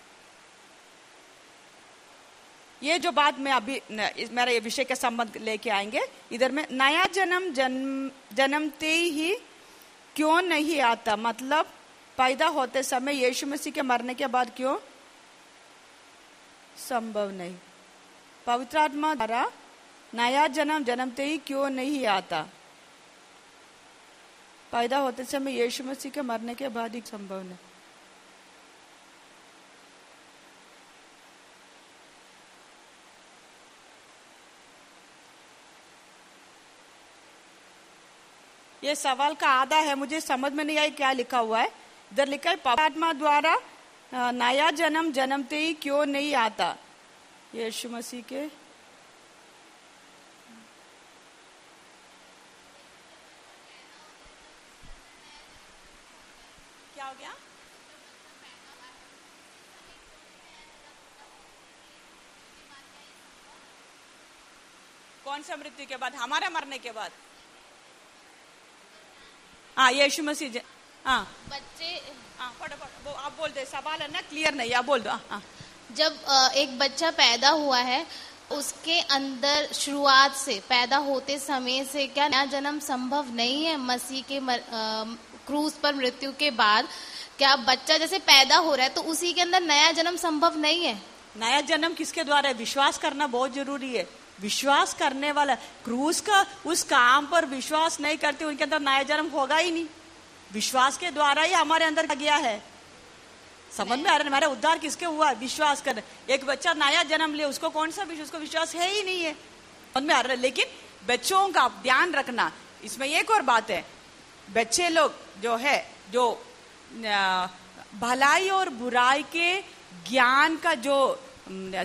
ये जो बात मैं अभी मेरा ये विषय के संबंध लेके आएँगे, इधर में, नया जन्म जन्म, जन्मते ही क्यों नहीं आता? मतलब पैदा होते समय यीशु मसीह के मरने के बाद क्यों? संभव नहीं। पवित्र आत्मा द्वारा नया जन्म, जन्मते ही क्यों नहीं आता? पैदा होते समय यीशु मसीह के मरने के बाद ही संभव नहीं। ये सवाल का आधा है, मुझे समझ में नहीं आई क्या लिखा हुआ है। इधर लिखा है पवित्र द्वारा नया जन्म, जन्मते ही क्यों नहीं आता? यीशु मसीह के। कौन सा मृत्यु के बाद? हमारे मरने के बाद। हाँ यीशु मसीह हाँ बच्चे हाँ आप बोल दे सवाल है ना क्लियर नहीं आप बोल दो हाँ जब एक बच्चा पैदा हुआ है उसके अंदर शुरुआत से पैदा होते समय से क्या नया जन्म संभव नहीं है? मसीह के मर, आ, क्रूज पर मृत्यु के बाद क्या बच्चा जैसे पैदा हो रहा है तो उसी के अंदर नया जन्म संभव नहीं है? नया जन्म किसके द्वारा है? विश्वास करना बहुत ज़रूरी है। विश्वास करने वाला, क्रूस का, उस काम पर विश्वास नहीं करते, उनके अंदर नया जन्म होगा ही नहीं। विश्वास के द्वारा ही हमारे अंदर गया है? समझ में आ रहा है? हमारा उद्धार किसके हुआ? विश्वास कर एक बच्चा नया जन्म ले, उसको कौन सा विश्वास? उसको विश्वास है ही नहीं है। समझ में आ रहा है? लेकिन बच्चों का ध्यान रखना, इसमें एक और बात है। बच्चे लोग जो है, जो भलाई और बुराई के ज्ञान का जो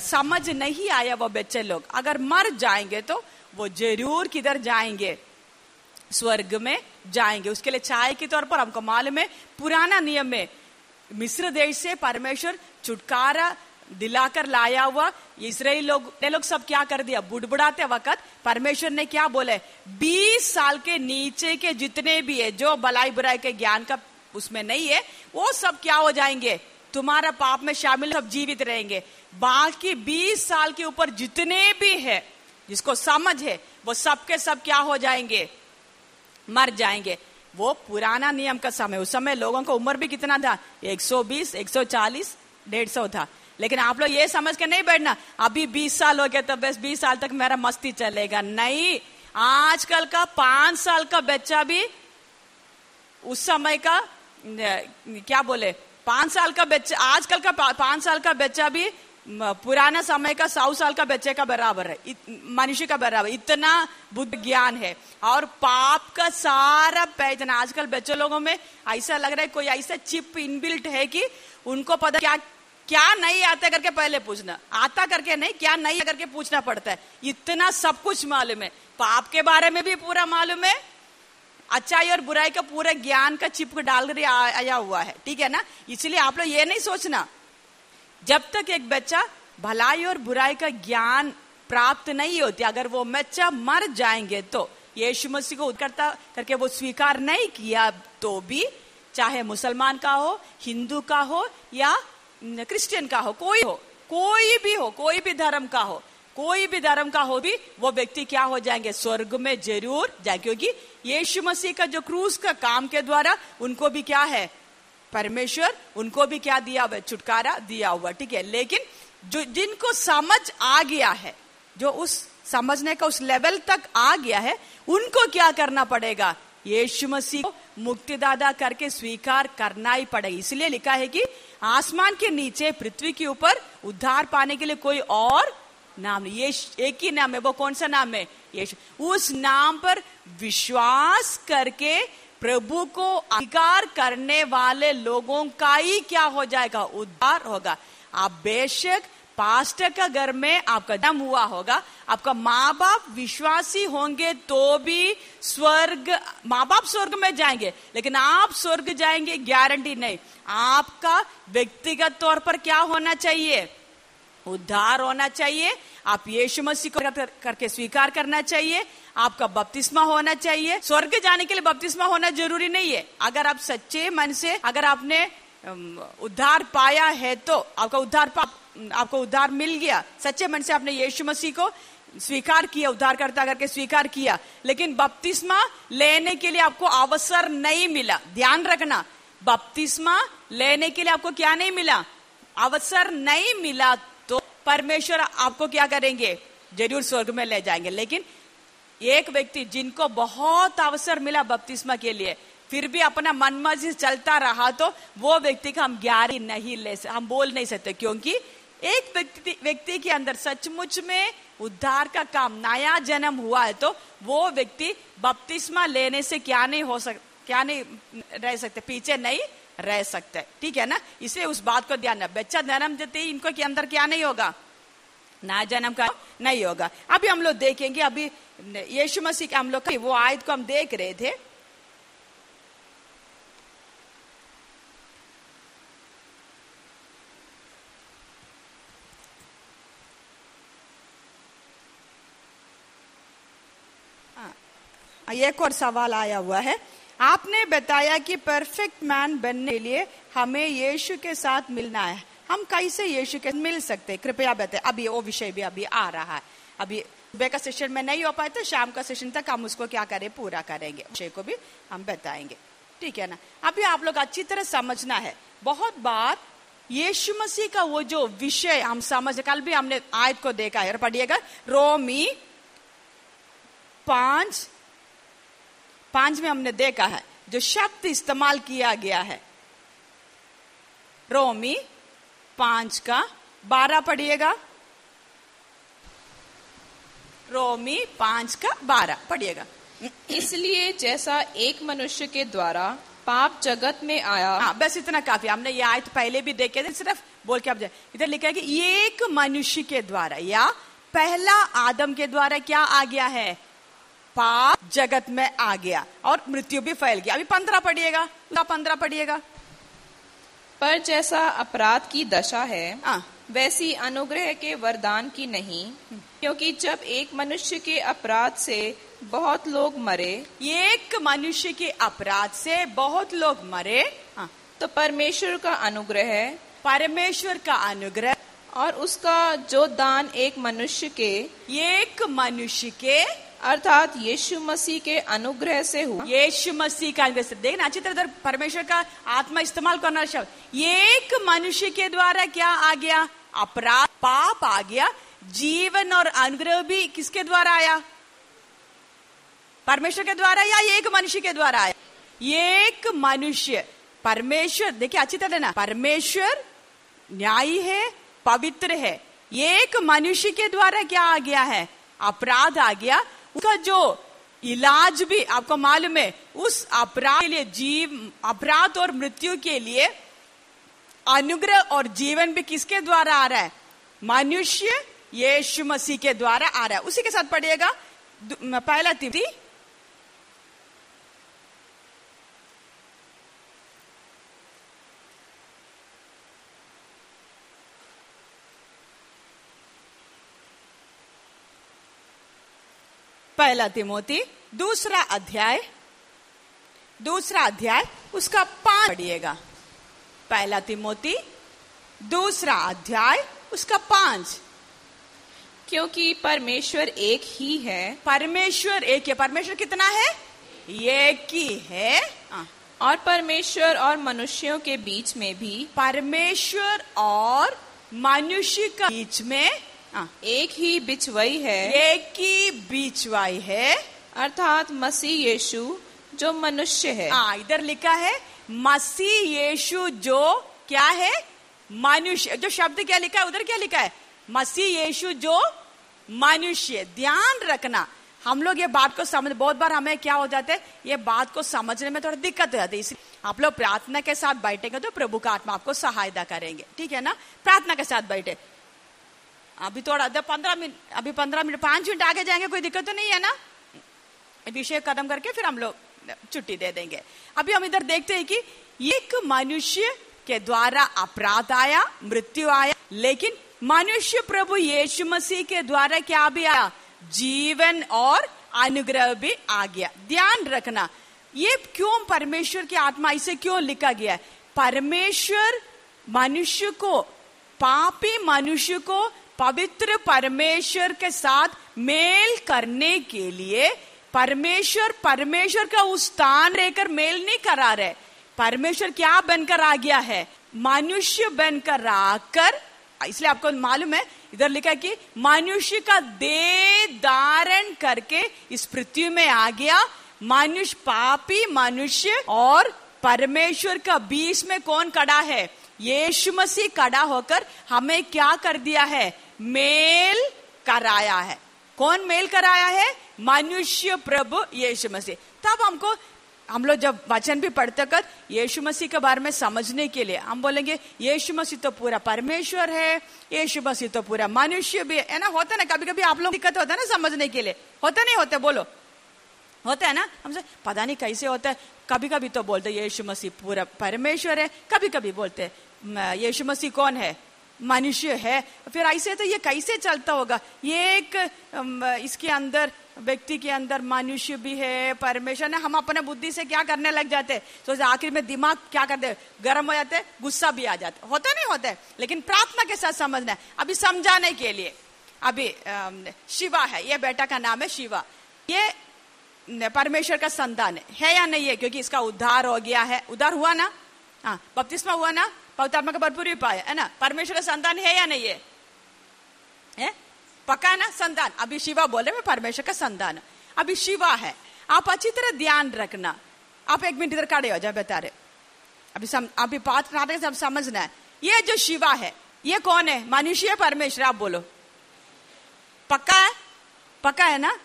समझ नहीं आया वो बच्चे लोग। अगर मर जाएँगे तो वो ज़रूर किधर जाएँगे? स्वर्ग में जाएँगे। उसके लिए चाय के तौर पर हमको मालूम है, पुराना नियम में मिस्र देश से परमेश्वर छुटकारा दिलाकर लाया हुआ इसराइल लोग ने लोग सब क्या कर दिया? बुड़बुड़ाते वक्त परमेश्वर ने क्या बोले 20 साल के नीचे के जितने भी है, जो बलाई बुराई के ज्ञान का उसमें नहीं है, वो सब क्या हो जाएँगे? तुम्हारा पाप में शामिल सब जीवित रहेंगे। बाकी 20 साल के ऊपर जितने भी है जिसको समझ है वो सबके सब क्या हो जाएँगे? मर जाएँगे। वो पुराना नियम का समय उस समय लोगों का उम्र भी कितना था? 120, 140, 150 था। लेकिन आप लोग ये समझ के नहीं बैठना अभी 20 साल हो गया तो बस 20 साल तक मेरा मस्ती चलेगा। नहीं आजकल का पाँच साल का बच्चा भी उस समय का क्या बोले पाँच साल का बच्चा, आजकल का पाँच साल का बच्चा भी पुराना समय का सौ साल का बच्चे का बराबर है। मनुष्य का बराबर इतना बुद्ध ज्ञान है। और पाप का सारा पहचान आजकल बच्चे लोगों में ऐसा लग रहा है, कोई ऐसा चिप इनबिल्ट है कि उनको पता क्या क्या नहीं आता करके पहले पूछना। आता करके नहीं, क्या नहीं करके पूछना पड़ता है। इतना सब कुछ मालूम है। पाप के बारे में भी पूरा मालूम है। अच्छाई और बुराई का पूरे ज्ञान का चिपक डाल कर आया हुआ है, ठीक है ना? इसलिए आप लोग ये नहीं सोचना। जब तक एक बच्चा भलाई और बुराई का ज्ञान प्राप्त नहीं होती, अगर वो बच्चा मर जाएँगे तो यीशु मसीह को उत्कर्ता करके वो स्वीकार नहीं किया तो भी चाहे मुसलमान का हो, हिंदू का हो या क्रिश्चियन का हो, कोई हो, कोई भी हो, कोई भी धर्म का हो कोई भी धर्म का हो भी, वो व्यक्ति क्या हो जाएँगे? स्वर्ग में ज़रूर जाए क्योंकि यीशु मसीह का जो क्रूज का काम के द्वारा उनको भी क्या है? परमेश्वर उनको भी क्या दिया हुआ? छुटकारा दिया हुआ ठीक है? लेकिन जो, जिनको समझ आ गया है, जो उस समझने का उस लेवल तक आ गया है, उनको क्या करना पड़ेगा? यीशु मसीह को मुक्तिदाता करके स्वीकार करना ही पड़ेगा। इसलिए लिखा है कि आसमान के नीचे, पृथ्वी के ऊपर उद्धार पाने के लिए कोई और नाम ये एक ही नाम है, वो कौन सा नाम है? यीशु उस नाम पर विश्वास करके प्रभु को अधिकार करने वाले लोगों का ही क्या हो जाएगा? उद्धार होगा। आप बेशक पास्टर का घर में आपका जन्म हुआ होगा, आपका माँ बाप विश्वासी होंगे तो भी स्वर्ग माँ बाप स्वर्ग में जाएँगे, लेकिन आप स्वर्ग जाएँगे गारंटी नहीं। आपका व्यक्तिगत तौर पर क्या होना चाहिए? उद्धार होना चाहिए। आप यीशु मसीह को कर- करके स्वीकार करना चाहिए। आपका बपतिस्मा होना चाहिए। स्वर्ग जाने के लिए बपतिस्मा होना ज़रूरी नहीं है। अगर आप सच्चे मन से अगर आपने उद्धार पाया है तो आपका उद्धार पा, आपको उद्धार मिल गया। सच्चे मन से आपने यीशु मसीह को स्वीकार किया उद्धार करता करके स्वीकार किया। लेकिन बपतिस्मा लेने के लिए आपको अवसर नहीं मिला। ध्यान रखना बपतिस्मा लेने के लिए आपको क्या नहीं मिला? अवसर नहीं मिला परमेश्वर आपको क्या करेंगे? ज़रूर स्वर्ग में ले जाएँगे। लेकिन एक व्यक्ति जिनको बहुत अवसर मिला बपतिस्मा के लिए, फिर भी अपना मन मर्ज़ी चलता रहा तो वो व्यक्ति का हम ग्यारह नहीं ले हम बोल नहीं सकते। क्योंकि एक व्यक्ति व्यक्ति के अंदर सचमुच में उद्धार का काम, नया जन्म हुआ है तो वो व्यक्ति बपतिस्मा लेने से क्या नहीं हो सक, क्या नहीं रह सकते, पीछे नहीं रह सकते ठीक है ना? इसलिए उस बात को ध्यान बच्चा जन्म देते ही इनको के अंदर क्या नहीं होगा? नया जन्म का नहीं होगा। अभी हम लोग देखेंगे अभी यीशु मसीह के हम लोग वो आयत को हम देख रहे थे। हाँ, एक और सवाल आया हुआ है। आपने बताया कि परफेक्ट मैन बनने के लिए हमें यीशु के साथ मिलना है। हम कैसे यीशु के मिल सकते? कृपया बताए। अभी वो विषय भी अभी आ रहा है। अभी सुबह का सेशन में नहीं हो पाए तो शाम का सेशन तक हम उसको क्या करें? पूरा करेंगे। विषय को भी हम बताएँगे। ठीक है ना? अभी आप लोग अच्छी तरह समझना है। बहुत बार यीशु मसीह का वो जो विषय हम समझ, कल भी हमने आयत को देखा है। पढ़िएगा। रोमी पाँच पाँच में हमने देखा है जो शब्द इस्तेमाल किया गया है। रोमी पाँच का बारह पढ़िएगा। रोमी पाँच का बारह पढ़िएगा। इसलिए जैसा एक मनुष्य के द्वारा पाप जगत में आया हाँ बस इतना काफ़ी। हमने ये आयत पहले भी देखे थे सिर्फ़ बोल के आप जाए। इधर लिखा है कि एक मनुष्य के द्वारा या पहला आदम के द्वारा क्या आ गया है? पाप जगत में आ गया और मृत्यु भी फैल गया। अभी पंद्रह पढ़िएगा पंद्रह पढ़िएगा। पर जैसा अपराध की दशा है हाँ। वैसी अनुग्रह के वरदान की नहीं क्योंकि जब एक मनुष्य के अपराध से बहुत लोग मरे एक मनुष्य के अपराध से बहुत लोग मरे हाँ, तो परमेश्वर का अनुग्रह परमेश्वर का अनुग्रह। और उसका जो दान एक मनुष्य के एक मनुष्य के अर्थात यीशु मसीह के अनुग्रह से हुआ। यीशु मसीह का अनुग्रह से। देखना अच्छी तरह परमेश्वर का आत्मा इस्तेमाल करना शब्द। एक मनुष्य के द्वारा क्या आ गया? अपराध, पाप आ गया। जीवन और अनुग्रह भी किसके द्वारा आया? परमेश्वर के द्वारा या एक मनुष्य के द्वारा आया? एक मनुष्य। परमेश्वर, देखिए, अच्छी तरह ना। परमेश्वर न्यायी है, पवित्र है। एक मनुष्य के द्वारा क्या आ गया है? अपराध आ गया। उसका जो इलाज भी आपको मालूम है, उस अपराध के लिए, जीव, अपराध और मृत्यु के लिए अनुग्रह और जीवन भी किसके द्वारा आ रहा है? मनुष्य यीशु मसीह के द्वारा आ रहा है। उसी के साथ पढ़िएगा पहला तिथि पहला तिमोती दूसरा अध्याय दूसरा अध्याय उसका पाँच पढ़िएगा। पहला तिमोती दूसरा अध्याय उसका पाँच। क्योंकि परमेश्वर एक ही है। परमेश्वर एक है परमेश्वर कितना है? एक ही है। आ, हाँ। और परमेश्वर और मनुष्यों के बीच में भी परमेश्वर और मनुष्य का बीच में आ, हाँ। एक ही बिचवाई है। एक ही बिचवाई है। अर्थात मसीह यीशु जो मनुष्य है। हाँ इधर लिखा है मसीह यीशु जो क्या है? मनुष्य। जो शब्द क्या लिखा है उधर क्या लिखा है? मसीह यीशु जो मनुष्य। ध्यान रखना। हम लोग ये बात को समझ बहुत बार हमें क्या हो जाते हैं ये बात को समझने में थोड़ा दिक्कत हो जाती है। इसलिए आप लोग प्रार्थना के साथ बैठेंगे तो प्रभु का आत्मा आपको सहायता करेंगे। ठीक है ना? प्रार्थना के साथ बैठे। अभी थोड़ा पंद्रह मिनट अभी पंद्रह मिनट पाँच मिनट आगे जाएँगे, कोई दिक्कत तो नहीं है ना? विषय खत्म करके फिर हम लोग छुट्टी दे देंगे। अभी हम इधर देखते हैं कि एक मनुष्य के द्वारा अपराध आया, मृत्यु आया, लेकिन मनुष्य प्रभु यीशु मसीह के द्वारा क्या भी आया? जीवन और अनुग्रह भी आ गया। ध्यान रखना, ये क्यों परमेश्वर की आत्मा इसे क्यों लिखा गया परमेश्वर मनुष्य को, पापी मनुष्य को पवित्र परमेश्वर के साथ मेल करने के लिए, परमेश्वर परमेश्वर का उस स्थान रहकर मेल नहीं करा रहे परमेश्वर क्या बनकर आ गया है? मनुष्य बनकर आकर, इसलिए आपको मालूम है, इधर लिखा कि मनुष्य का दे धारण करके इस पृथ्वी में आ गया। मनुष्य पापी मनुष्य और परमेश्वर का बीच में कौन कड़ा है? यीशु मसीह कड़ा होकर हमें क्या कर दिया है? मेल कराया है। कौन मेल कराया है? मनुष्य प्रभु यीशु मसीह। तब हमको, हम लोग जब वचन भी पढ़ते कर यीशु मसीह के बारे में समझने के लिए, हम बोलेंगे, यीशु मसीह तो पूरा परमेश्वर है, यीशु मसीह तो पूरा मनुष्य भी है। ना? होता ना? कभी कभी आप लोग दिक्कत होता है ना समझने के लिए? होता नहीं होता? बोलो। होता है ना? हमसे, पता नहीं कैसे होता है? कभी कभी तो बोलते यीशु मसीह पूरा परमेश्वर है। कभी कभी बोलते यीशु मसीह कौन है? मनुष्य है। फिर ऐसे तो ये कैसे चलता होगा? ये एक इसके अंदर, व्यक्ति के अंदर मनुष्य भी है, परमेश्वर ने, हम अपने बुद्धि से क्या करने लग जाते तो आखिर में दिमाग क्या करते गर्म हो जाते गुस्सा भी आ जाता होता नहीं होता लेकिन प्रार्थना के साथ समझना है। अभी समझाने के लिए। अभी शिवा है, ये बेटा का नाम है शिवा। ये परमेश्वर का संतान है या नहीं है? क्योंकि इसका उद्धार हो गया है। उद्धार हुआ ना? हाँ बपतिस्मा हुआ ना? पवित्रात्मा का भरपूर उपाय है ना परमेश्वर का संतान है या नहीं है, है? पक्का है ना संतान अभी शिवा बोले मैं परमेश्वर का संतान अभी शिवा है आप अच्छी तरह ध्यान रखना आप एक मिनट इधर खड़े हो जाए बता रहे अभी सम, अभी बात नाटक सब समझना है ये जो शिवा है ये कौन है मनुष्य परमेश्वर आप बोलो पक्का है पक्का है ना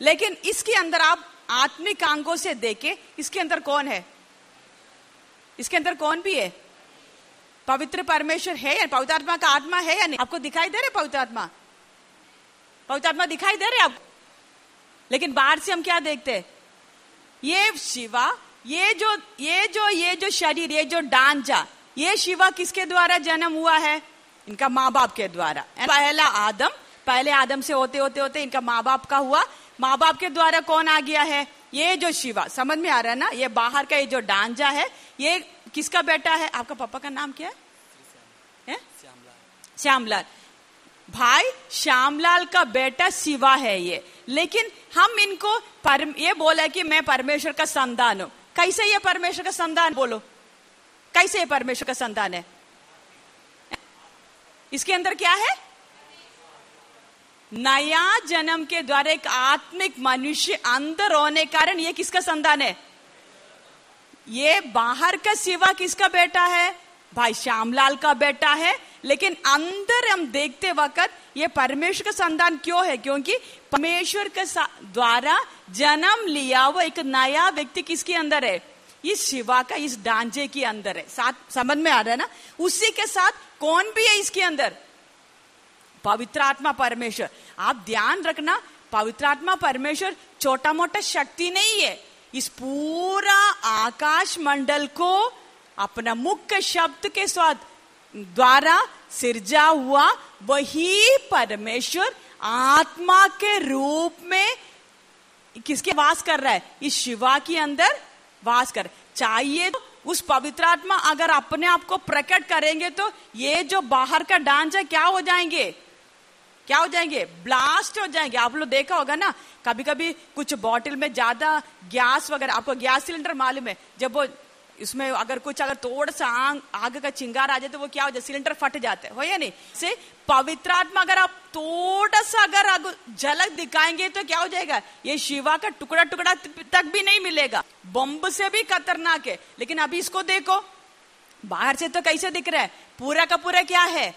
लेकिन इसके अंदर आप आत्मिक अंगों से देखे इसके अंदर कौन है इसके अंदर कौन भी है पवित्र परमेश्वर है या पवित्र आत्मा का आत्मा है या नहीं? आपको दिखाई दे रहे पवित्र आत्मा पवित्र आत्मा दिखाई दे रहे आप लेकिन बाहर से हम क्या देखते हैं? ये शिवा, ये जो ये जो ये जो शरीर, ये जो डांचा ये शिवा किसके द्वारा जन्म हुआ है? इनका माँ बाप के द्वारा। पहला आदम, पहले आदम से होते होते होते इनका माँ बाप का हुआ। माँ बाप के द्वारा कौन आ गया है? ये जो शिवा, समझ में आ रहा है ना? ये बाहर का ये जो डांजा है, ये किसका बेटा है? आपका पापा का नाम क्या है, श्यामलाल श्यामलाल। भाई श्यामलाल का बेटा शिवा है ये। लेकिन हम इनको पर, ये बोला कि मैं परमेश्वर का संतान हूँ। कैसे ये परमेश्वर का संतान बोलो? कैसे ये परमेश्वर का संतान है? इसके अंदर क्या है? नया जन्म के द्वारा एक आत्मिक मनुष्य अंदर होने कारण ये किसका संतान है? ये बाहर का शिवा किसका बेटा है? भाई श्यामलाल का बेटा है। लेकिन अंदर हम देखते वक्त ये परमेश्वर का संतान क्यों है? क्योंकि परमेश्वर के द्वारा जन्म लिया वो एक नया व्यक्ति किसके अंदर है? इस शिवा का, इस डांजे के अंदर है। साथ समझ में आ रहा है ना? उसी के साथ कौन भी है इसके अंदर? पवित्र आत्मा परमेश्वर। आप ध्यान रखना, पवित्र आत्मा परमेश्वर छोटा मोटा शक्ति नहीं है। इस पूरा आकाश मंडल को अपना मुख्य शब्द के स्वाद द्वारा सिर्जा हुआ वही परमेश्वर आत्मा के रूप में किसके वास कर रहा है? इस शिवा के अंदर वास कर चाहिए तो उस पवित्र आत्मा अगर अपने आप को प्रकट करेंगे तो ये जो बाहर का डांस है, क्या हो जाएँगे? क्या हो जाएँगे? ब्लास्ट हो जाएँगे। आप लोग देखा होगा ना कभी कभी कुछ बॉटल में ज़्यादा गैस वगैरह, आपको गैस सिलेंडर मालूम है, जब वो इसमें अगर कुछ अगर थोड़ा सा आग आग का चिंगार आ जाए तो वो क्या हो जाए? सिलेंडर फट जाते हो। या नहीं? से पवित्र आत्मा अगर आप थोड़ा सा अगर झलक दिखाएँगे तो क्या हो जाएगा? ये शिवा का टुकड़ा टुकड़ा तक भी नहीं मिलेगा। बम्ब से भी खतरनाक है। लेकिन अभी इसको देखो। बाहर से तो कैसे दिख रहा है? पूरा का पूरा क्या है?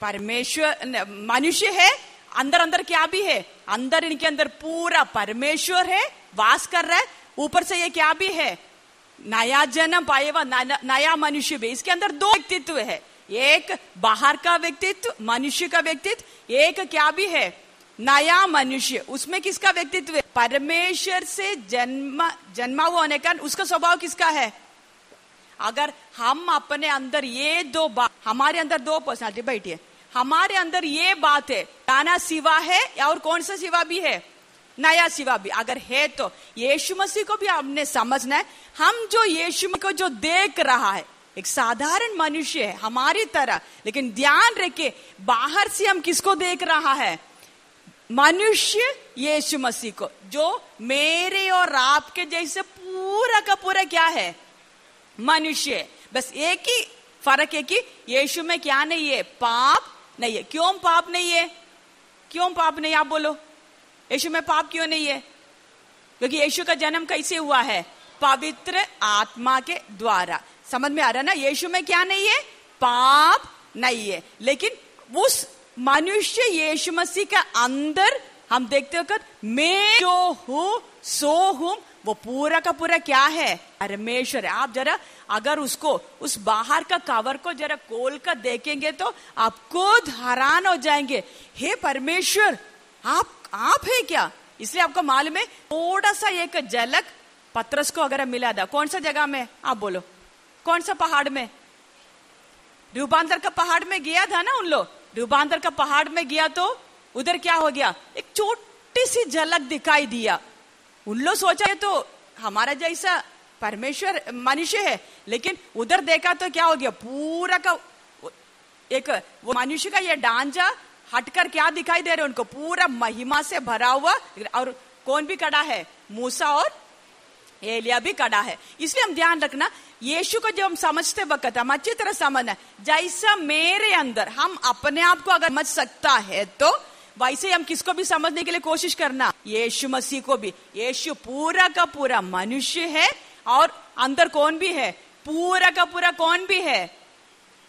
परमेश्वर मनुष्य है अंदर अंदर क्या भी है, अंदर इनके अंदर पूरा परमेश्वर है, वास कर रहा है, ऊपर से ये क्या भी है, नया जन्म पाए हुआ नया मनुष्य भी। इसके अंदर दो व्यक्तित्व है, एक बाहर का व्यक्तित्व, मनुष्य का व्यक्तित्व, एक क्या भी है, नया मनुष्य। उसमें किसका व्यक्तित्व है? परमेश्वर से जन्म, जन्मा हुआ होने का, उसका स्वभाव किसका है? अगर हम अपने अंदर ये दो बात हमारे अंदर दो पर्सनालिटी बैठिए हमारे अंदर ये बात है दाना सिवा है या और कौन सा सिवा भी है? नया सिवा भी। अगर है तो यीशु मसीह को भी हमने समझना है। हम जो यीशु को जो देख रहा है, एक साधारण मनुष्य है हमारी तरह, लेकिन ध्यान रखे बाहर से हम किसको देख रहा है? मनुष्य यीशु मसीह को, जो मेरे और आपके जैसे पूरा का पूरा क्या है? मनुष्य बस एक ही, फ़र्क है कि यीशु में क्या नहीं है? पाप नहीं है। क्यों पाप नहीं है? क्यों पाप नहीं, आप बोलो। यीशु में पाप क्यों नहीं है? क्योंकि यीशु का जन्म कैसे हुआ है? पवित्र आत्मा के द्वारा। समझ में आ रहा ना? यीशु में क्या नहीं है? पाप नहीं है। लेकिन उस मनुष्य यीशु मसीह का अंदर हम देखते हो मैं जो हूँ, सो हूँ वो पूरा का पूरा क्या है? परमेश्वर आप जरा अगर उसको, उस बाहर का कवर को जरा खोल कर देखेंगे तो आप खुद हैरान हो जाएँगे। हे परमेश्वर, आप आप है क्या? इसलिए आपको मालूम है, थोड़ा सा एक झलक पत्रस को अगर मिला था, कौन सा जगह में? आप बोलो। कौन सा पहाड़ में? रूपांतर का पहाड़ में गया था ना उन लोग? रूपांतर का पहाड़ में गया तो उधर क्या हो गया? एक छोटी सी झलक दिखाई दिया। उन लोग सोचा है तो हमारा जैसा परमेश्वर मनुष्य है, लेकिन उधर देखा तो क्या हो गया? पूरा का एक वो मनुष्य का ये डांजा हटकर क्या दिखाई दे रहे उनको? पूरा महिमा से भरा हुआ और कौन भी कड़ा है? मूसा और एलिया भी कड़ा है। इसलिए हम ध्यान रखना, यीशु को जब हम समझते वक्त हम अच्छी तरह समझना, जैसा मेरे अंदर, हम अपने आप को अगर समझ सकता है तो वैसे हम किसको भी समझने के लिए कोशिश करना? यीशु मसीह को भी। यीशु पूरा का पूरा मनुष्य है और अंदर कौन भी है? पूरा का पूरा कौन भी है?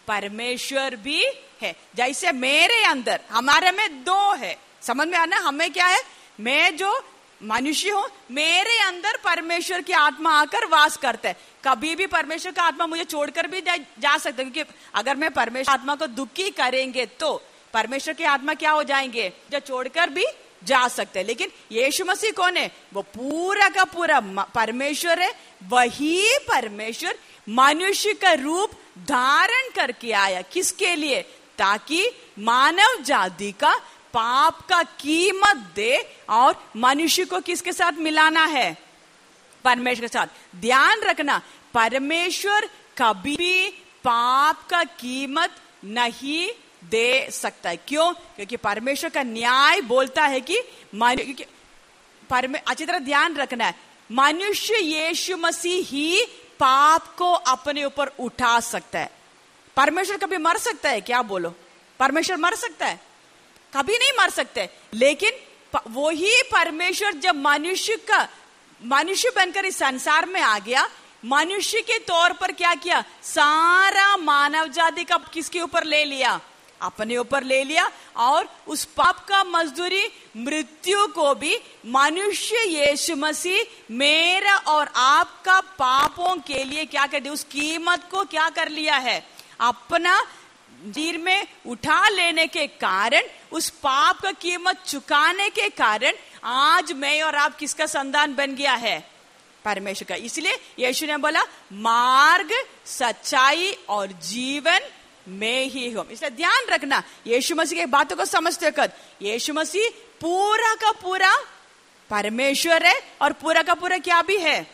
परमेश्वर भी है। जैसे मेरे अंदर हमारे में दो है। समझ में आना? हमें क्या है? मैं जो मनुष्य हूँ मेरे अंदर परमेश्वर की आत्मा आकर वास करता है। कभी भी परमेश्वर का आत्मा मुझे छोड़कर भी जा, जा सकता है क्योंकि अगर मैं परमेश्वर आत्मा को दुखी करेंगे तो परमेश्वर की आत्मा क्या हो जाएँगे? जो छोड़कर भी जा सकते हैं। लेकिन यीशु मसीह कौन है? वो पूरा का पूरा परमेश्वर है। वही परमेश्वर मनुष्य का रूप धारण करके आया। किसके लिए? ताकि मानव जाति का पाप का कीमत दे और मनुष्य को किसके साथ मिलाना है? परमेश्वर के साथ। ध्यान रखना, परमेश्वर कभी भी पाप का कीमत नहीं दे सकता है। क्यों? क्योंकि परमेश्वर का न्याय बोलता है कि अच्छी तरह ध्यान रखना है। मनुष्य यीशु मसीह ही पाप को अपने ऊपर उठा सकता है। परमेश्वर कभी मर सकता है? क्या बोलो? परमेश्वर मर सकता है? कभी नहीं मर सकते। लेकिन वो ही परमेश्वर जब मनुष्य का मनुष्य बनकर इस संसार में आ गया, मनुष्य के तौर पर क्या किया? सारा मानव जाति का किसके ऊपर ले लिया? अपने ऊपर ले लिया और उस पाप का मजदूरी, मृत्यु को भी मनुष्य यीशु मसीह, मेरा और आपका पापों के लिए क्या कर दिया? उस कीमत को क्या कर लिया है? अपना जीर में उठा लेने के कारण, उस पाप का कीमत चुकाने के कारण आज मैं और आप किसका संतान बन गया है? परमेश्वर का। इसलिए यीशु ने बोला, मार्ग, सच्चाई और जीवन में ही हूँ इसलिए ध्यान रखना, यीशु मसीह की बातों को समझते वक्त यीशु मसीह पूरा का पूरा परमेश्वर है और पूरा का पूरा क्या भी है?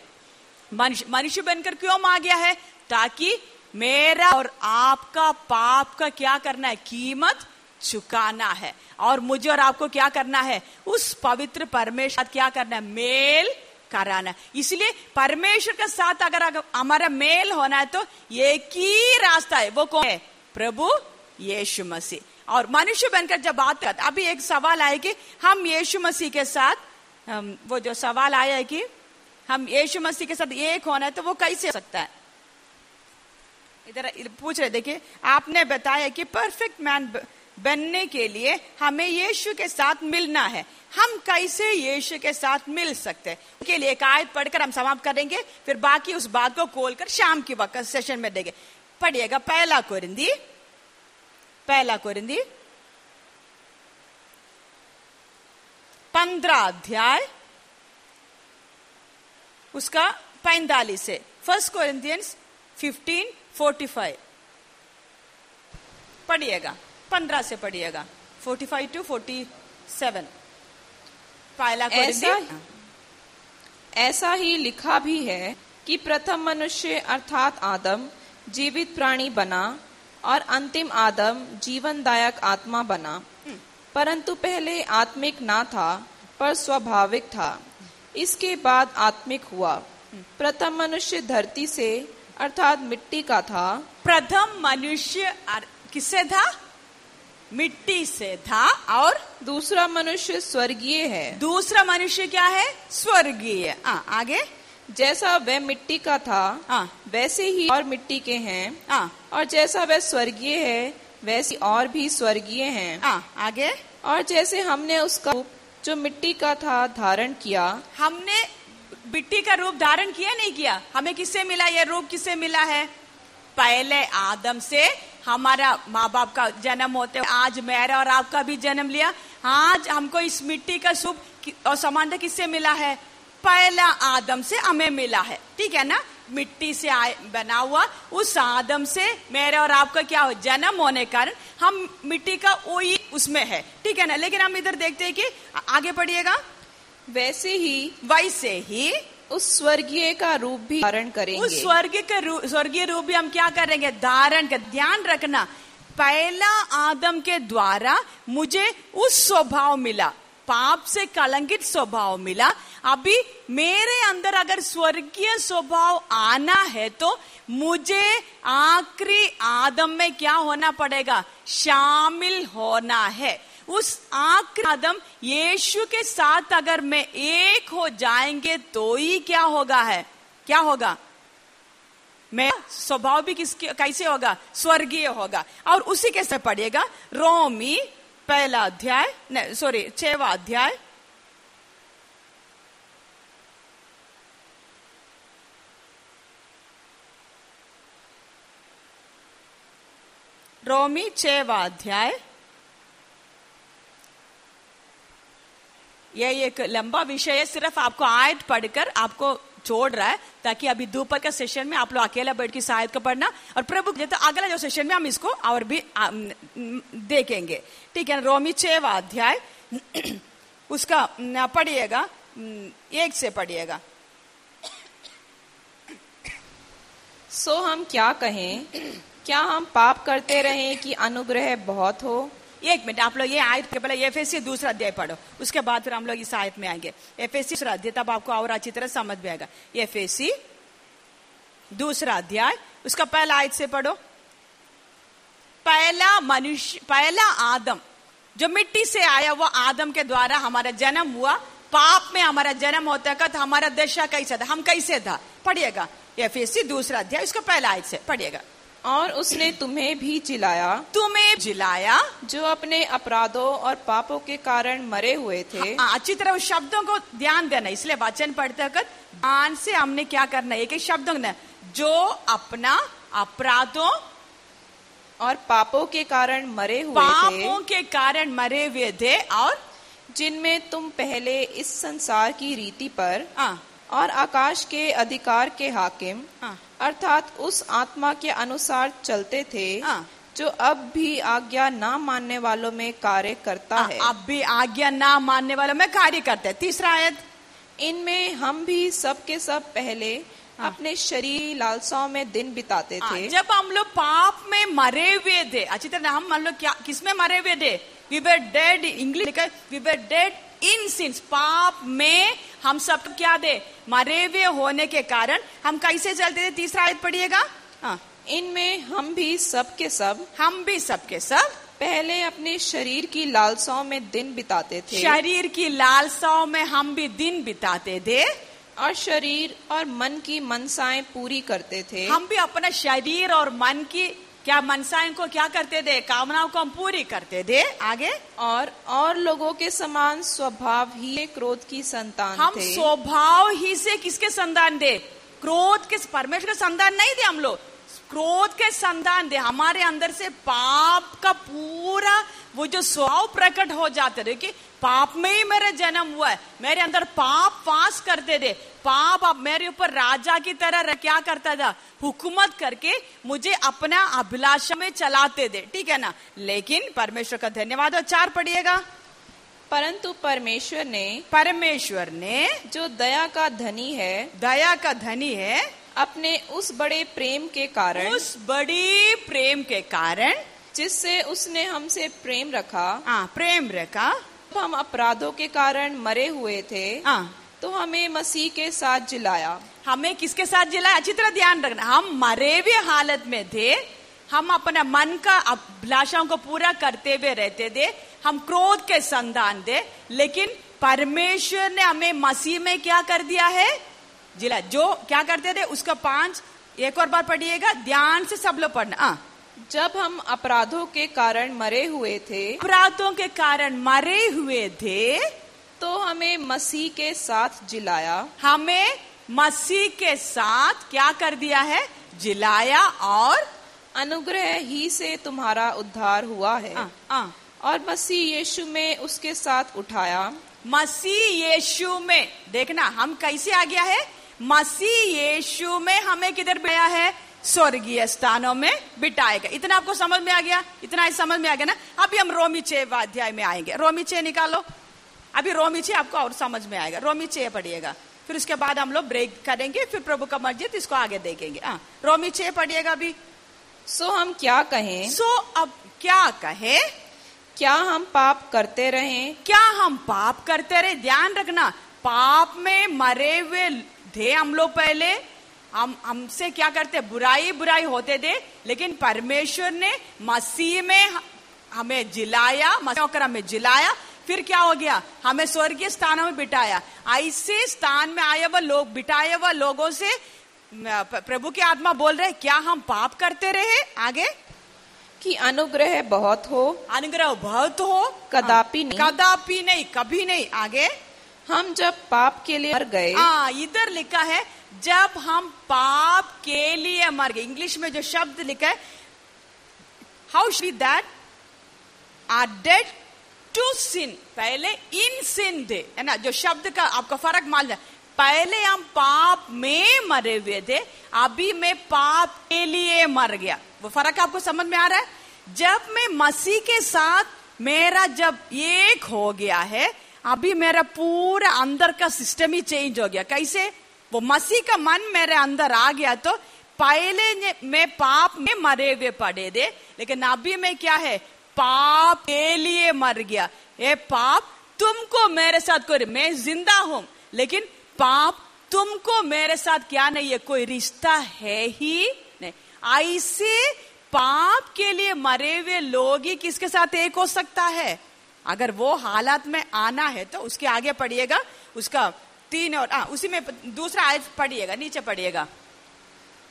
मनुष्य बनकर क्यों आ गया है? ताकि मेरा और आपका पाप का क्या करना है? कीमत चुकाना है। और मुझे और आपको क्या करना है? उस पवित्र परमेश्वर क्या करना है? मेल कराना इसलिए परमेश्वर के साथ अगर हमारा मेल होना है तो एक ही रास्ता है। वो कौन है? प्रभु यीशु मसीह। और मनुष्य बनकर जब बात करते अभी एक सवाल आए कि हम यीशु मसीह के साथ वो जो सवाल आया है कि हम यीशु मसीह के साथ एक होना है तो वो कैसे हो सकता है? इधर पूछ रहे, देखिए, आपने बताया कि परफेक्ट मैन बनने के लिए हमें यीशु के साथ मिलना है। हम कैसे यीशु के साथ मिल सकते हैं? उसके लिए एक आयत पढ़कर हम समाप्त करेंगे, फिर बाकी उस बात को खोलकर शाम की वक्त सेशन में देंगे। पढ़िएगा पहला कोरिंदी पहला कोरिंदी पंद्रह अध्याय उसका पैंतालीस है first Corinthians fifteen forty five पढ़िएगा पंद्रह से पढ़िएगा forty five to forty seven पहला ऐसा ऐसा ही लिखा भी है कि प्रथम मनुष्य अर्थात आदम जीवित प्राणी बना और अंतिम आदम जीवनदायक आत्मा बना। परंतु पहले आत्मिक ना था पर स्वाभाविक था। इसके बाद आत्मिक हुआ। प्रथम मनुष्य धरती से अर्थात मिट्टी का था। प्रथम मनुष्य किससे था? मिट्टी से था और दूसरा मनुष्य स्वर्गीय है। दूसरा मनुष्य क्या है? स्वर्गीय। आगे। जैसा वह मिट्टी का था आ, वैसे ही और मिट्टी के हैं। आ, और जैसा वह स्वर्गीय है वैसे और भी स्वर्गीय हैं। आ, आगे। और जैसे हमने उसका जो मिट्टी का था धारण किया। हमने मिट्टी का रूप धारण किया नहीं किया? हमें किससे मिला? यह रूप किससे मिला है? पहले आदम से हमारा माँ बाप का जन्म होते आज मेरा और आपका भी जन्म लिया। आज हमको इस मिट्टी का सूप और समानता किससे मिला है? पहला आदम से हमें मिला है। ठीक है ना? मिट्टी से आए बना हुआ। उस आदम से मेरे और आपका क्या हो? जन्म होने कारण हम मिट्टी का वही उसमें है। ठीक है ना? लेकिन हम इधर देखते हैं कि आगे पढ़िएगा। वैसे ही वैसे ही उस स्वर्गीय का रूप भी धारण करेंगे। उस स्वर्ग का रूप स्वर्गीय रूप भी हम क्या करेंगे? धारण कर ध्यान रखना। पहला आदम के द्वारा मुझे उस स्वभाव मिला। पाप से कलंकित स्वभाव मिला। अभी मेरे अंदर अगर स्वर्गीय स्वभाव आना है तो मुझे आखिरी आदम में क्या होना पड़ेगा? शामिल होना है। उस आखिरी आदम यीशु के साथ अगर मैं एक हो जाएँगे तो ही क्या होगा है? क्या होगा? मैं स्वभाव भी किसके, कैसे होगा? स्वर्गीय होगा। और उसी कैसे पड़ेगा रोमी पहला अध्याय सॉरी छवा अध्याय। रोमी छवा अध्याय। यह एक लंबा विषय है, सिर्फ़ आपको आयत पढ़कर आपको छोड़ रहा है, ताकि अभी दोपहर का सेशन में आप लोग अकेला बैठ के शायद को पढ़ना, और प्रभु तो अगला जो सेशन में हम इसको और भी देखेंगे। ठीक है रोमी छवा अध्याय। उसका पढ़िएगा एक से पढ़िएगा। सो हम क्या कहें? क्या हम पाप करते रहें कि अनुग्रह बहुत हो? एक मिनट आप लोग ये आयत के पहले एफ़ दूसरा अध्याय पढ़ो। उसके बाद फिर हम लोग इस आयत में आएँगे। एफ़ दूसरा अध्याय तब आपको और अच्छी तरह समझ में आएगा। एफ़ दूसरा अध्याय उसका पहला आयत से पढ़ो। पहला मनुष्य पहला आदम जो मिट्टी से आया वो आदम के द्वारा हमारा जन्म हुआ। पाप में हमारा जन्म होता का तो हमारा दशा कैसा था हम कैसे था? पढ़िएगा। एफएसी दूसरा अध्याय उसका पहला आयत से पढ़िएगा। और उसने तुम्हें भी जिलाया तुम्हें जिलाया जो अपने अपराधों और पापों के कारण मरे हुए थे। हाँ, अच्छी तरह उस शब्दों को ध्यान देना इसलिए वचन पढ़ते वक्त ध्यान से हमने क्या करना है? एक शब्दों ने जो अपना अपराधों और पापों के कारण मरे हुए पापों थे के कारण मरे हुए थे और जिनमें तुम पहले इस संसार की रीति पर हाँ, और आकाश के अधिकार के हाकिम। अर्थात उस आत्मा के अनुसार चलते थे हाँ। जो अब भी आज्ञा ना मानने वालों में कार्य करता हाँ, है। अब भी आज्ञा ना मानने वालों में कार्य करते हैं। तीसरा आयत। इनमें हम भी सबके सब पहले हाँ। अपने शरीर लालसाओं में दिन बिताते हाँ, थे। जब हम लोग पाप में मरे हुए थे अच्छी तरह हम हम लोग क्या किसमें मरे हुए थे? वी वर डेड इंग्लिश लिखा we were dead in sins पाप में हम सब क्या दे मरे हुए होने के कारण हम कैसे चलते थे? तीसरा आयत पढ़िएगा। हाँ, इनमें हम भी सब के सब हम भी सबके सब पहले अपने शरीर की लालसाओं में दिन बिताते थे। शरीर की लालसाओं में हम भी दिन बिताते थे। और शरीर और मन की मनसाएँ पूरी करते थे। हम भी अपना शरीर और मन की क्या मनसाएँ को क्या करते थे? कामनाओं को हम पूरी करते थे। आगे। और और लोगों के समान स्वभाव ही क्रोध की संतान हम थे। स्वभाव ही से किसके संतान दे क्रोध के परमेश्वर के संतान नहीं थे हम लोग। क्रोध के संतान दे हमारे अंदर से पाप का पूरा वो जो स्वभाव प्रकट हो जाते थे कि पाप में ही मेरा जन्म हुआ है। मेरे अंदर पाप वास करते थे पाप अब मेरे ऊपर राजा की तरह क्या करता था? हुकूमत करके मुझे अपना अभिलाषा में चलाते थे ठीक है ना? लेकिन परमेश्वर का धन्यवाद। और चार पढ़िएगा। परंतु परमेश्वर ने परमेश्वर ने जो दया का धनी है दया का धनी है अपने उस बड़े प्रेम के कारण उस बड़ी प्रेम के कारण जिससे उसने हमसे प्रेम रखा हाँ प्रेम रखा जब हम अपराधों के कारण मरे हुए थे हाँ। तो हमें मसीह के साथ जिलाया। हमें किसके साथ जिला अच्छी तरह ध्यान रखना। हम मरे हुए हालत में थे। हम अपना मन का अभिलाषाओं को पूरा करते हुए रहते थे। हम क्रोध के संतान थे। लेकिन परमेश्वर ने हमें मसीह में क्या कर दिया है? जिला जो क्या करते थे उसका पाँच एक और बार पढ़िएगा। ध्यान से सब लोग पढ़ना। हाँ। जब हम अपराधों के कारण मरे हुए थे अपराधों के कारण मरे हुए थे तो हमें मसीह के साथ जिलाया। हमें मसीह के साथ क्या कर दिया है? जिलाया और अनुग्रह ही से तुम्हारा उद्धार हुआ है। आ, आ, और मसीह यीशु में उसके साथ उठाया। मसीह यीशु में देखना हम कैसे आ गया है? मसीह यीशु में हमें किधर बिठाया है? स्वर्गीय स्थानों में बिठाएगा इतना आपको समझ में आ गया? इतना ही समझ में आ गया ना? अभी हम रोमी छह अध्याय में आएँगे। रोमी छह निकालो। अभी रोमी छह आपको और समझ में आएगा। रोमी छह पढ़िएगा। फिर उसके बाद हम लोग ब्रेक करेंगे फिर प्रभु का मस्जिद इसको आगे देखेंगे। हाँ रोमी छह पढ़िएगा अभी। सो हम क्या कहें? सो अब क्या कहे? क्या हम पाप करते रहें? क्या हम पाप करते रहे? ध्यान रखना। पाप में मरे हुए थे हम लोग पहले। हम हमसे क्या करते बुराई बुराई होते थे लेकिन परमेश्वर ने मसीह में हमें जिलाया मसीह होकर हमें जिलाया फिर क्या हो गया? हमें स्वर्गीय स्थानों में बिठाया। ऐसे स्थान में आए हुए लोग बिठाए हुए लोगों से प्रभु की आत्मा बोल रहे क्या हम पाप करते रहे? आगे? कि अनुग्रह बहुत हो अनुग्रह बहुत हो। कदापि नहीं। कदापि नहीं कभी नहीं। आगे? हम जब पाप के लिए मर गए हाँ इधर लिखा है जब हम पाप के लिए मर गए, इंग्लिश में जो शब्द लिखा है how she that are dead to sin पहले इन सिन थे, है ना? जो शब्द का आपका फ़र्क मान जाए पहले हम पाप में मरे हुए थे, अभी मैं पाप के लिए मर गया। वो फ़र्क आपको समझ में आ रहा है? जब मैं मसीह के साथ मेरा जब एक हो गया है, अभी मेरा पूरा अंदर का सिस्टम ही चेंज हो गया। कैसे? वो मसीह का मन मेरे अंदर आ गया तो पहले मैं पाप में मरे हुए पड़े थे, लेकिन अभी मैं क्या है? पाप के लिए मर गया। ये पाप तुमको मेरे साथ कोई मैं ज़िंदा हूँ, लेकिन पाप तुमको मेरे साथ क्या नहीं है? कोई रिश्ता है ही नहीं। ऐसे पाप के लिए मरे हुए लोग ही किसके साथ एक हो सकता है? अगर वो हालात में आना है तो उसके आगे पढ़िएगा, उसका तीन और आ, उसी में दूसरा आयत पढ़िएगा नीचे पढ़िएगा।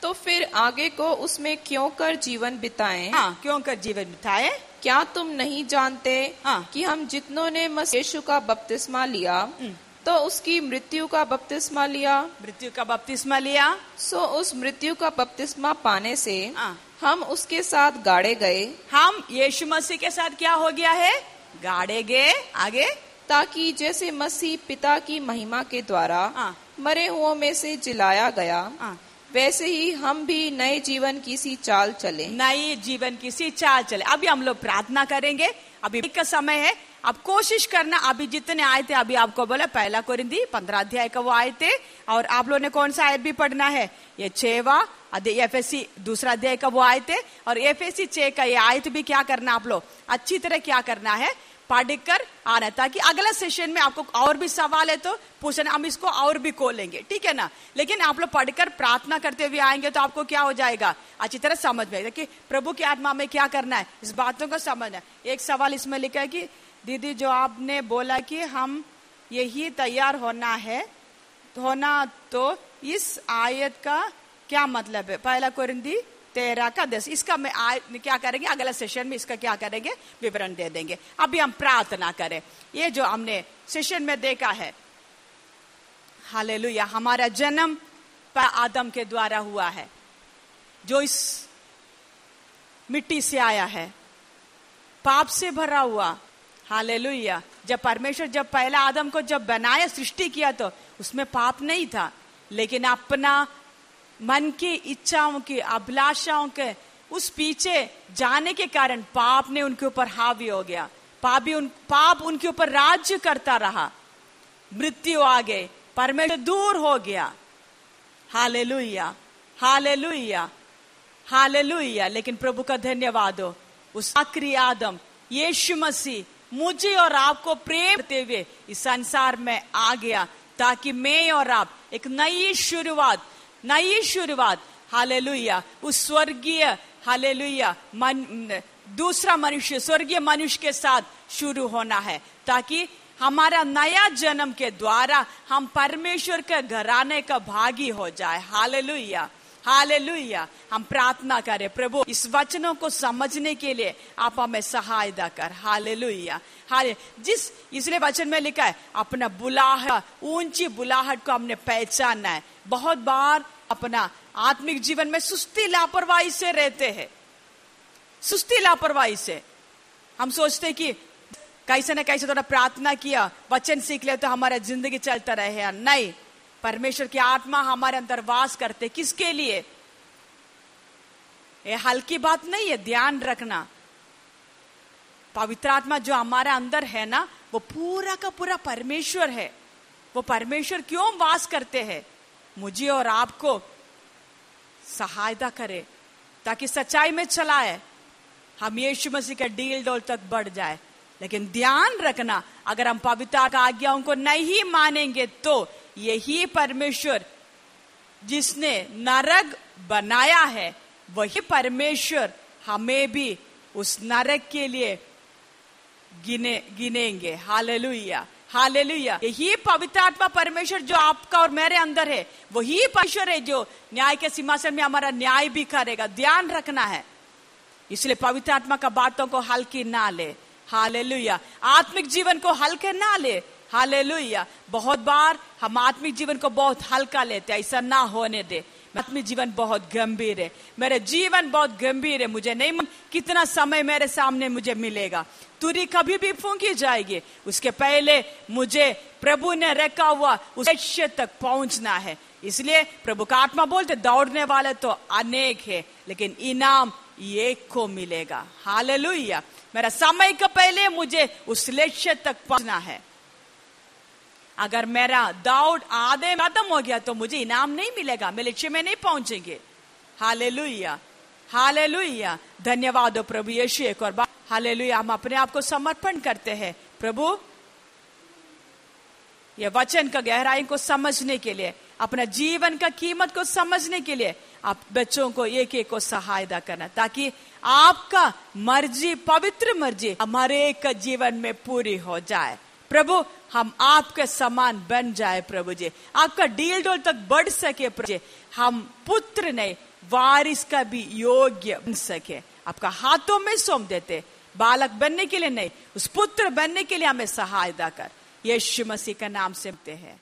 तो फिर आगे को उसमें क्यों कर जीवन बिताएँ? हाँ क्यों कर जीवन बिताए? क्या तुम नहीं जानते हाँ। कि हम जितनों ने मसीह यीशु का बपतिस्मा लिया तो उसकी मृत्यु का बपतिस्मा लिया? मृत्यु का बपतिस्मा लिया। सो उस मृत्यु का बपतिस्मा पाने से हाँ। हम उसके साथ गाड़े गए। हम यीशु मसीह के साथ क्या हो गया है? गाड़े गए। आगे। ताकि जैसे मसीह पिता की महिमा के द्वारा हाँ। मरे हुओं में से जिलाया गया हाँ। वैसे ही हम भी नए जीवन की सी चाल चले। नए जीवन की सी चाल चले। अभी हम लोग प्रार्थना करेंगे। अभी का समय है। अब कोशिश करना अभी जितने आए थे अभी आपको बोला पहला कोरिंदी पंद्रह अध्याय का वो आए थे। और आप लोगों ने कौन सा आयत भी पढ़ना है? ये छेवा एफ़ एस सी दूसरा अध्याय का वो आए थे और एफ़ एस सी छे का ये आयत भी क्या करना आप लोग? अच्छी तरह क्या करना है? पढ़कर आना ताकि अगला सेशन में आपको और भी सवाल है तो पूछना हम इसको और भी खोलेंगे, ठीक है ना? लेकिन आप लोग पढ़कर प्रार्थना करते हुए आएँगे तो आपको क्या हो जाएगा? अच्छी तरह समझ में आएगा कि प्रभु की आत्मा में क्या करना है, इस बातों को समझना एक सवाल इसमें लिखा है कि, दीदी, जो आपने बोला कि हम यही तैयार होना है होना तो इस आयत का क्या मतलब है? पहला कोरिंदी तेरह का दस? इसका मैं आय क्या करेंगे? अगला सेशन में इसका क्या करेंगे? विवरण दे देंगे। अभी हम प्रार्थना करें। ये जो हमने सेशन में देखा है। हालेलुया हमारा जन्म पर आदम के द्वारा हुआ है। जो इस मिट्टी से आया है। पाप से भरा हुआ। हालेलुया जब परमेश्वर जब पहला आदम को जब बनाया, सृष्टि किया तो उसमें पाप नहीं था। लेकिन अपना मन की इच्छाओं की, अभिलाषाओं के, उस पीछे जाने के कारण पाप ने उनके ऊपर हावी हो गया। पाप भी उन, पाप उनके ऊपर राज्य करता रहा। मृत्यु आ गए परमेश्वर दूर हो गया। हाले लुया हाले लुया हाले लुया लेकिन प्रभु का धन्यवाद हो। उस आखिरी आदम, यीशु मसीह, मुझे और आपको प्रेम करते हुए इस संसार में आ गया, ताकि मैं और आप एक नई शुरुआत नई शुरुआत हालेलुया उस स्वर्गीय हालेलुया मन दूसरा मनुष्य स्वर्गीय मनुष्य के साथ शुरू होना है ताकि हमारा नया जन्म के द्वारा हम परमेश्वर के घराने का भागी हो जाए हालेलुया हालेलुया हम प्रार्थना करें प्रभु इस वचनों को समझने के लिए आप हमें सहायता कर हालेलुया हाले जिस इसलिए वचन में लिखा है अपना बुलाहट ऊँची बुलाहट को हमने पहचाना है बहुत बार अपना आत्मिक जीवन में सुस्ती लापरवाही से रहते हैं। सुस्ती लापरवाही से। हम सोचते कि कैसे ना कैसे थोड़ा प्रार्थना किया, वचन सीख ले तो हमारा ज़िंदगी चलता रहे नहीं। परमेश्वर की आत्मा हमारे अंदर वास करते किसके लिए? ये हल्की बात नहीं है, ध्यान रखना। पवित्र आत्मा जो हमारे अंदर है ना, वो पूरा का पूरा परमेश्वर है। वो परमेश्वर क्यों वास करते हैं? मुझे और आपको सहायता करे, ताकि सच्चाई में चलाए। हम यीशु मसीह के डील डोल तक बढ़ जाए। लेकिन ध्यान रखना, अगर हम पवित्र आज्ञाओं को नहीं मानेंगे तो यही परमेश्वर जिसने नरक बनाया है, वही परमेश्वर हमें भी उस नरक के लिए गिने, गिनेंगे। हालेलुया। हालेलुया यही पवित्र आत्मा परमेश्वर जो आपका और मेरे अंदर है, वही परमेश्वर है जो न्याय के सिंहासन में हमारा न्याय भी करेगा। ध्यान रखना है। इसलिए पवित्र आत्मा का बातों को हल्की ना ले। हालेलुया आत्मिक जीवन को हल्के ना ले। हालेलुया बहुत बार हम आत्मिक जीवन को बहुत हल्का लेते हैं, ऐसा ना होने दे। आत्मिक जीवन बहुत गंभीर है। मेरे जीवन बहुत गंभीर है। मुझे नहीं कितना समय मेरे सामने मुझे मिलेगा। तुरी कभी भी फूंकी जाएगी। उसके पहले मुझे प्रभु ने रखा हुआ उस लक्ष्य तक पहुँचना है। इसलिए प्रभु का आत्मा बोलते, दौड़ने वाले तो अनेक है, लेकिन इनाम एक को मिलेगा। हालेलुया। मेरा समय का पहले मुझे उस लक्ष्य तक पहुँचना है। अगर मेरा दौड़ आधे खत्म हो गया तो मुझे इनाम नहीं मिलेगा। मैं लक्ष्य में नहीं पहुँचेंगे। हाल हाले धन्यवाद हो प्रभु यीशु एक और बात हाले हम अपने आप को समर्पण करते हैं। प्रभु, ये वचन का गहराई को समझने के लिए, अपना जीवन का कीमत को समझने के लिए आप बच्चों को एक एक को सहायता करना, ताकि आपका मर्ज़ी, पवित्र मर्ज़ी हमारे एक जीवन में पूरी हो जाए। प्रभु, हम आपके समान बन जाए प्रभु जी। आपका डील डोल तक बढ़ सके प्रभु जी। हम पुत्र नहीं वारिस का भी योग्य बन सके। आपका हाथों में सौंप देते। बालक बनने के लिए नहीं, उस पुत्र बनने के लिए हमें सहायता कर। यीशु मसीह का नाम से हैं।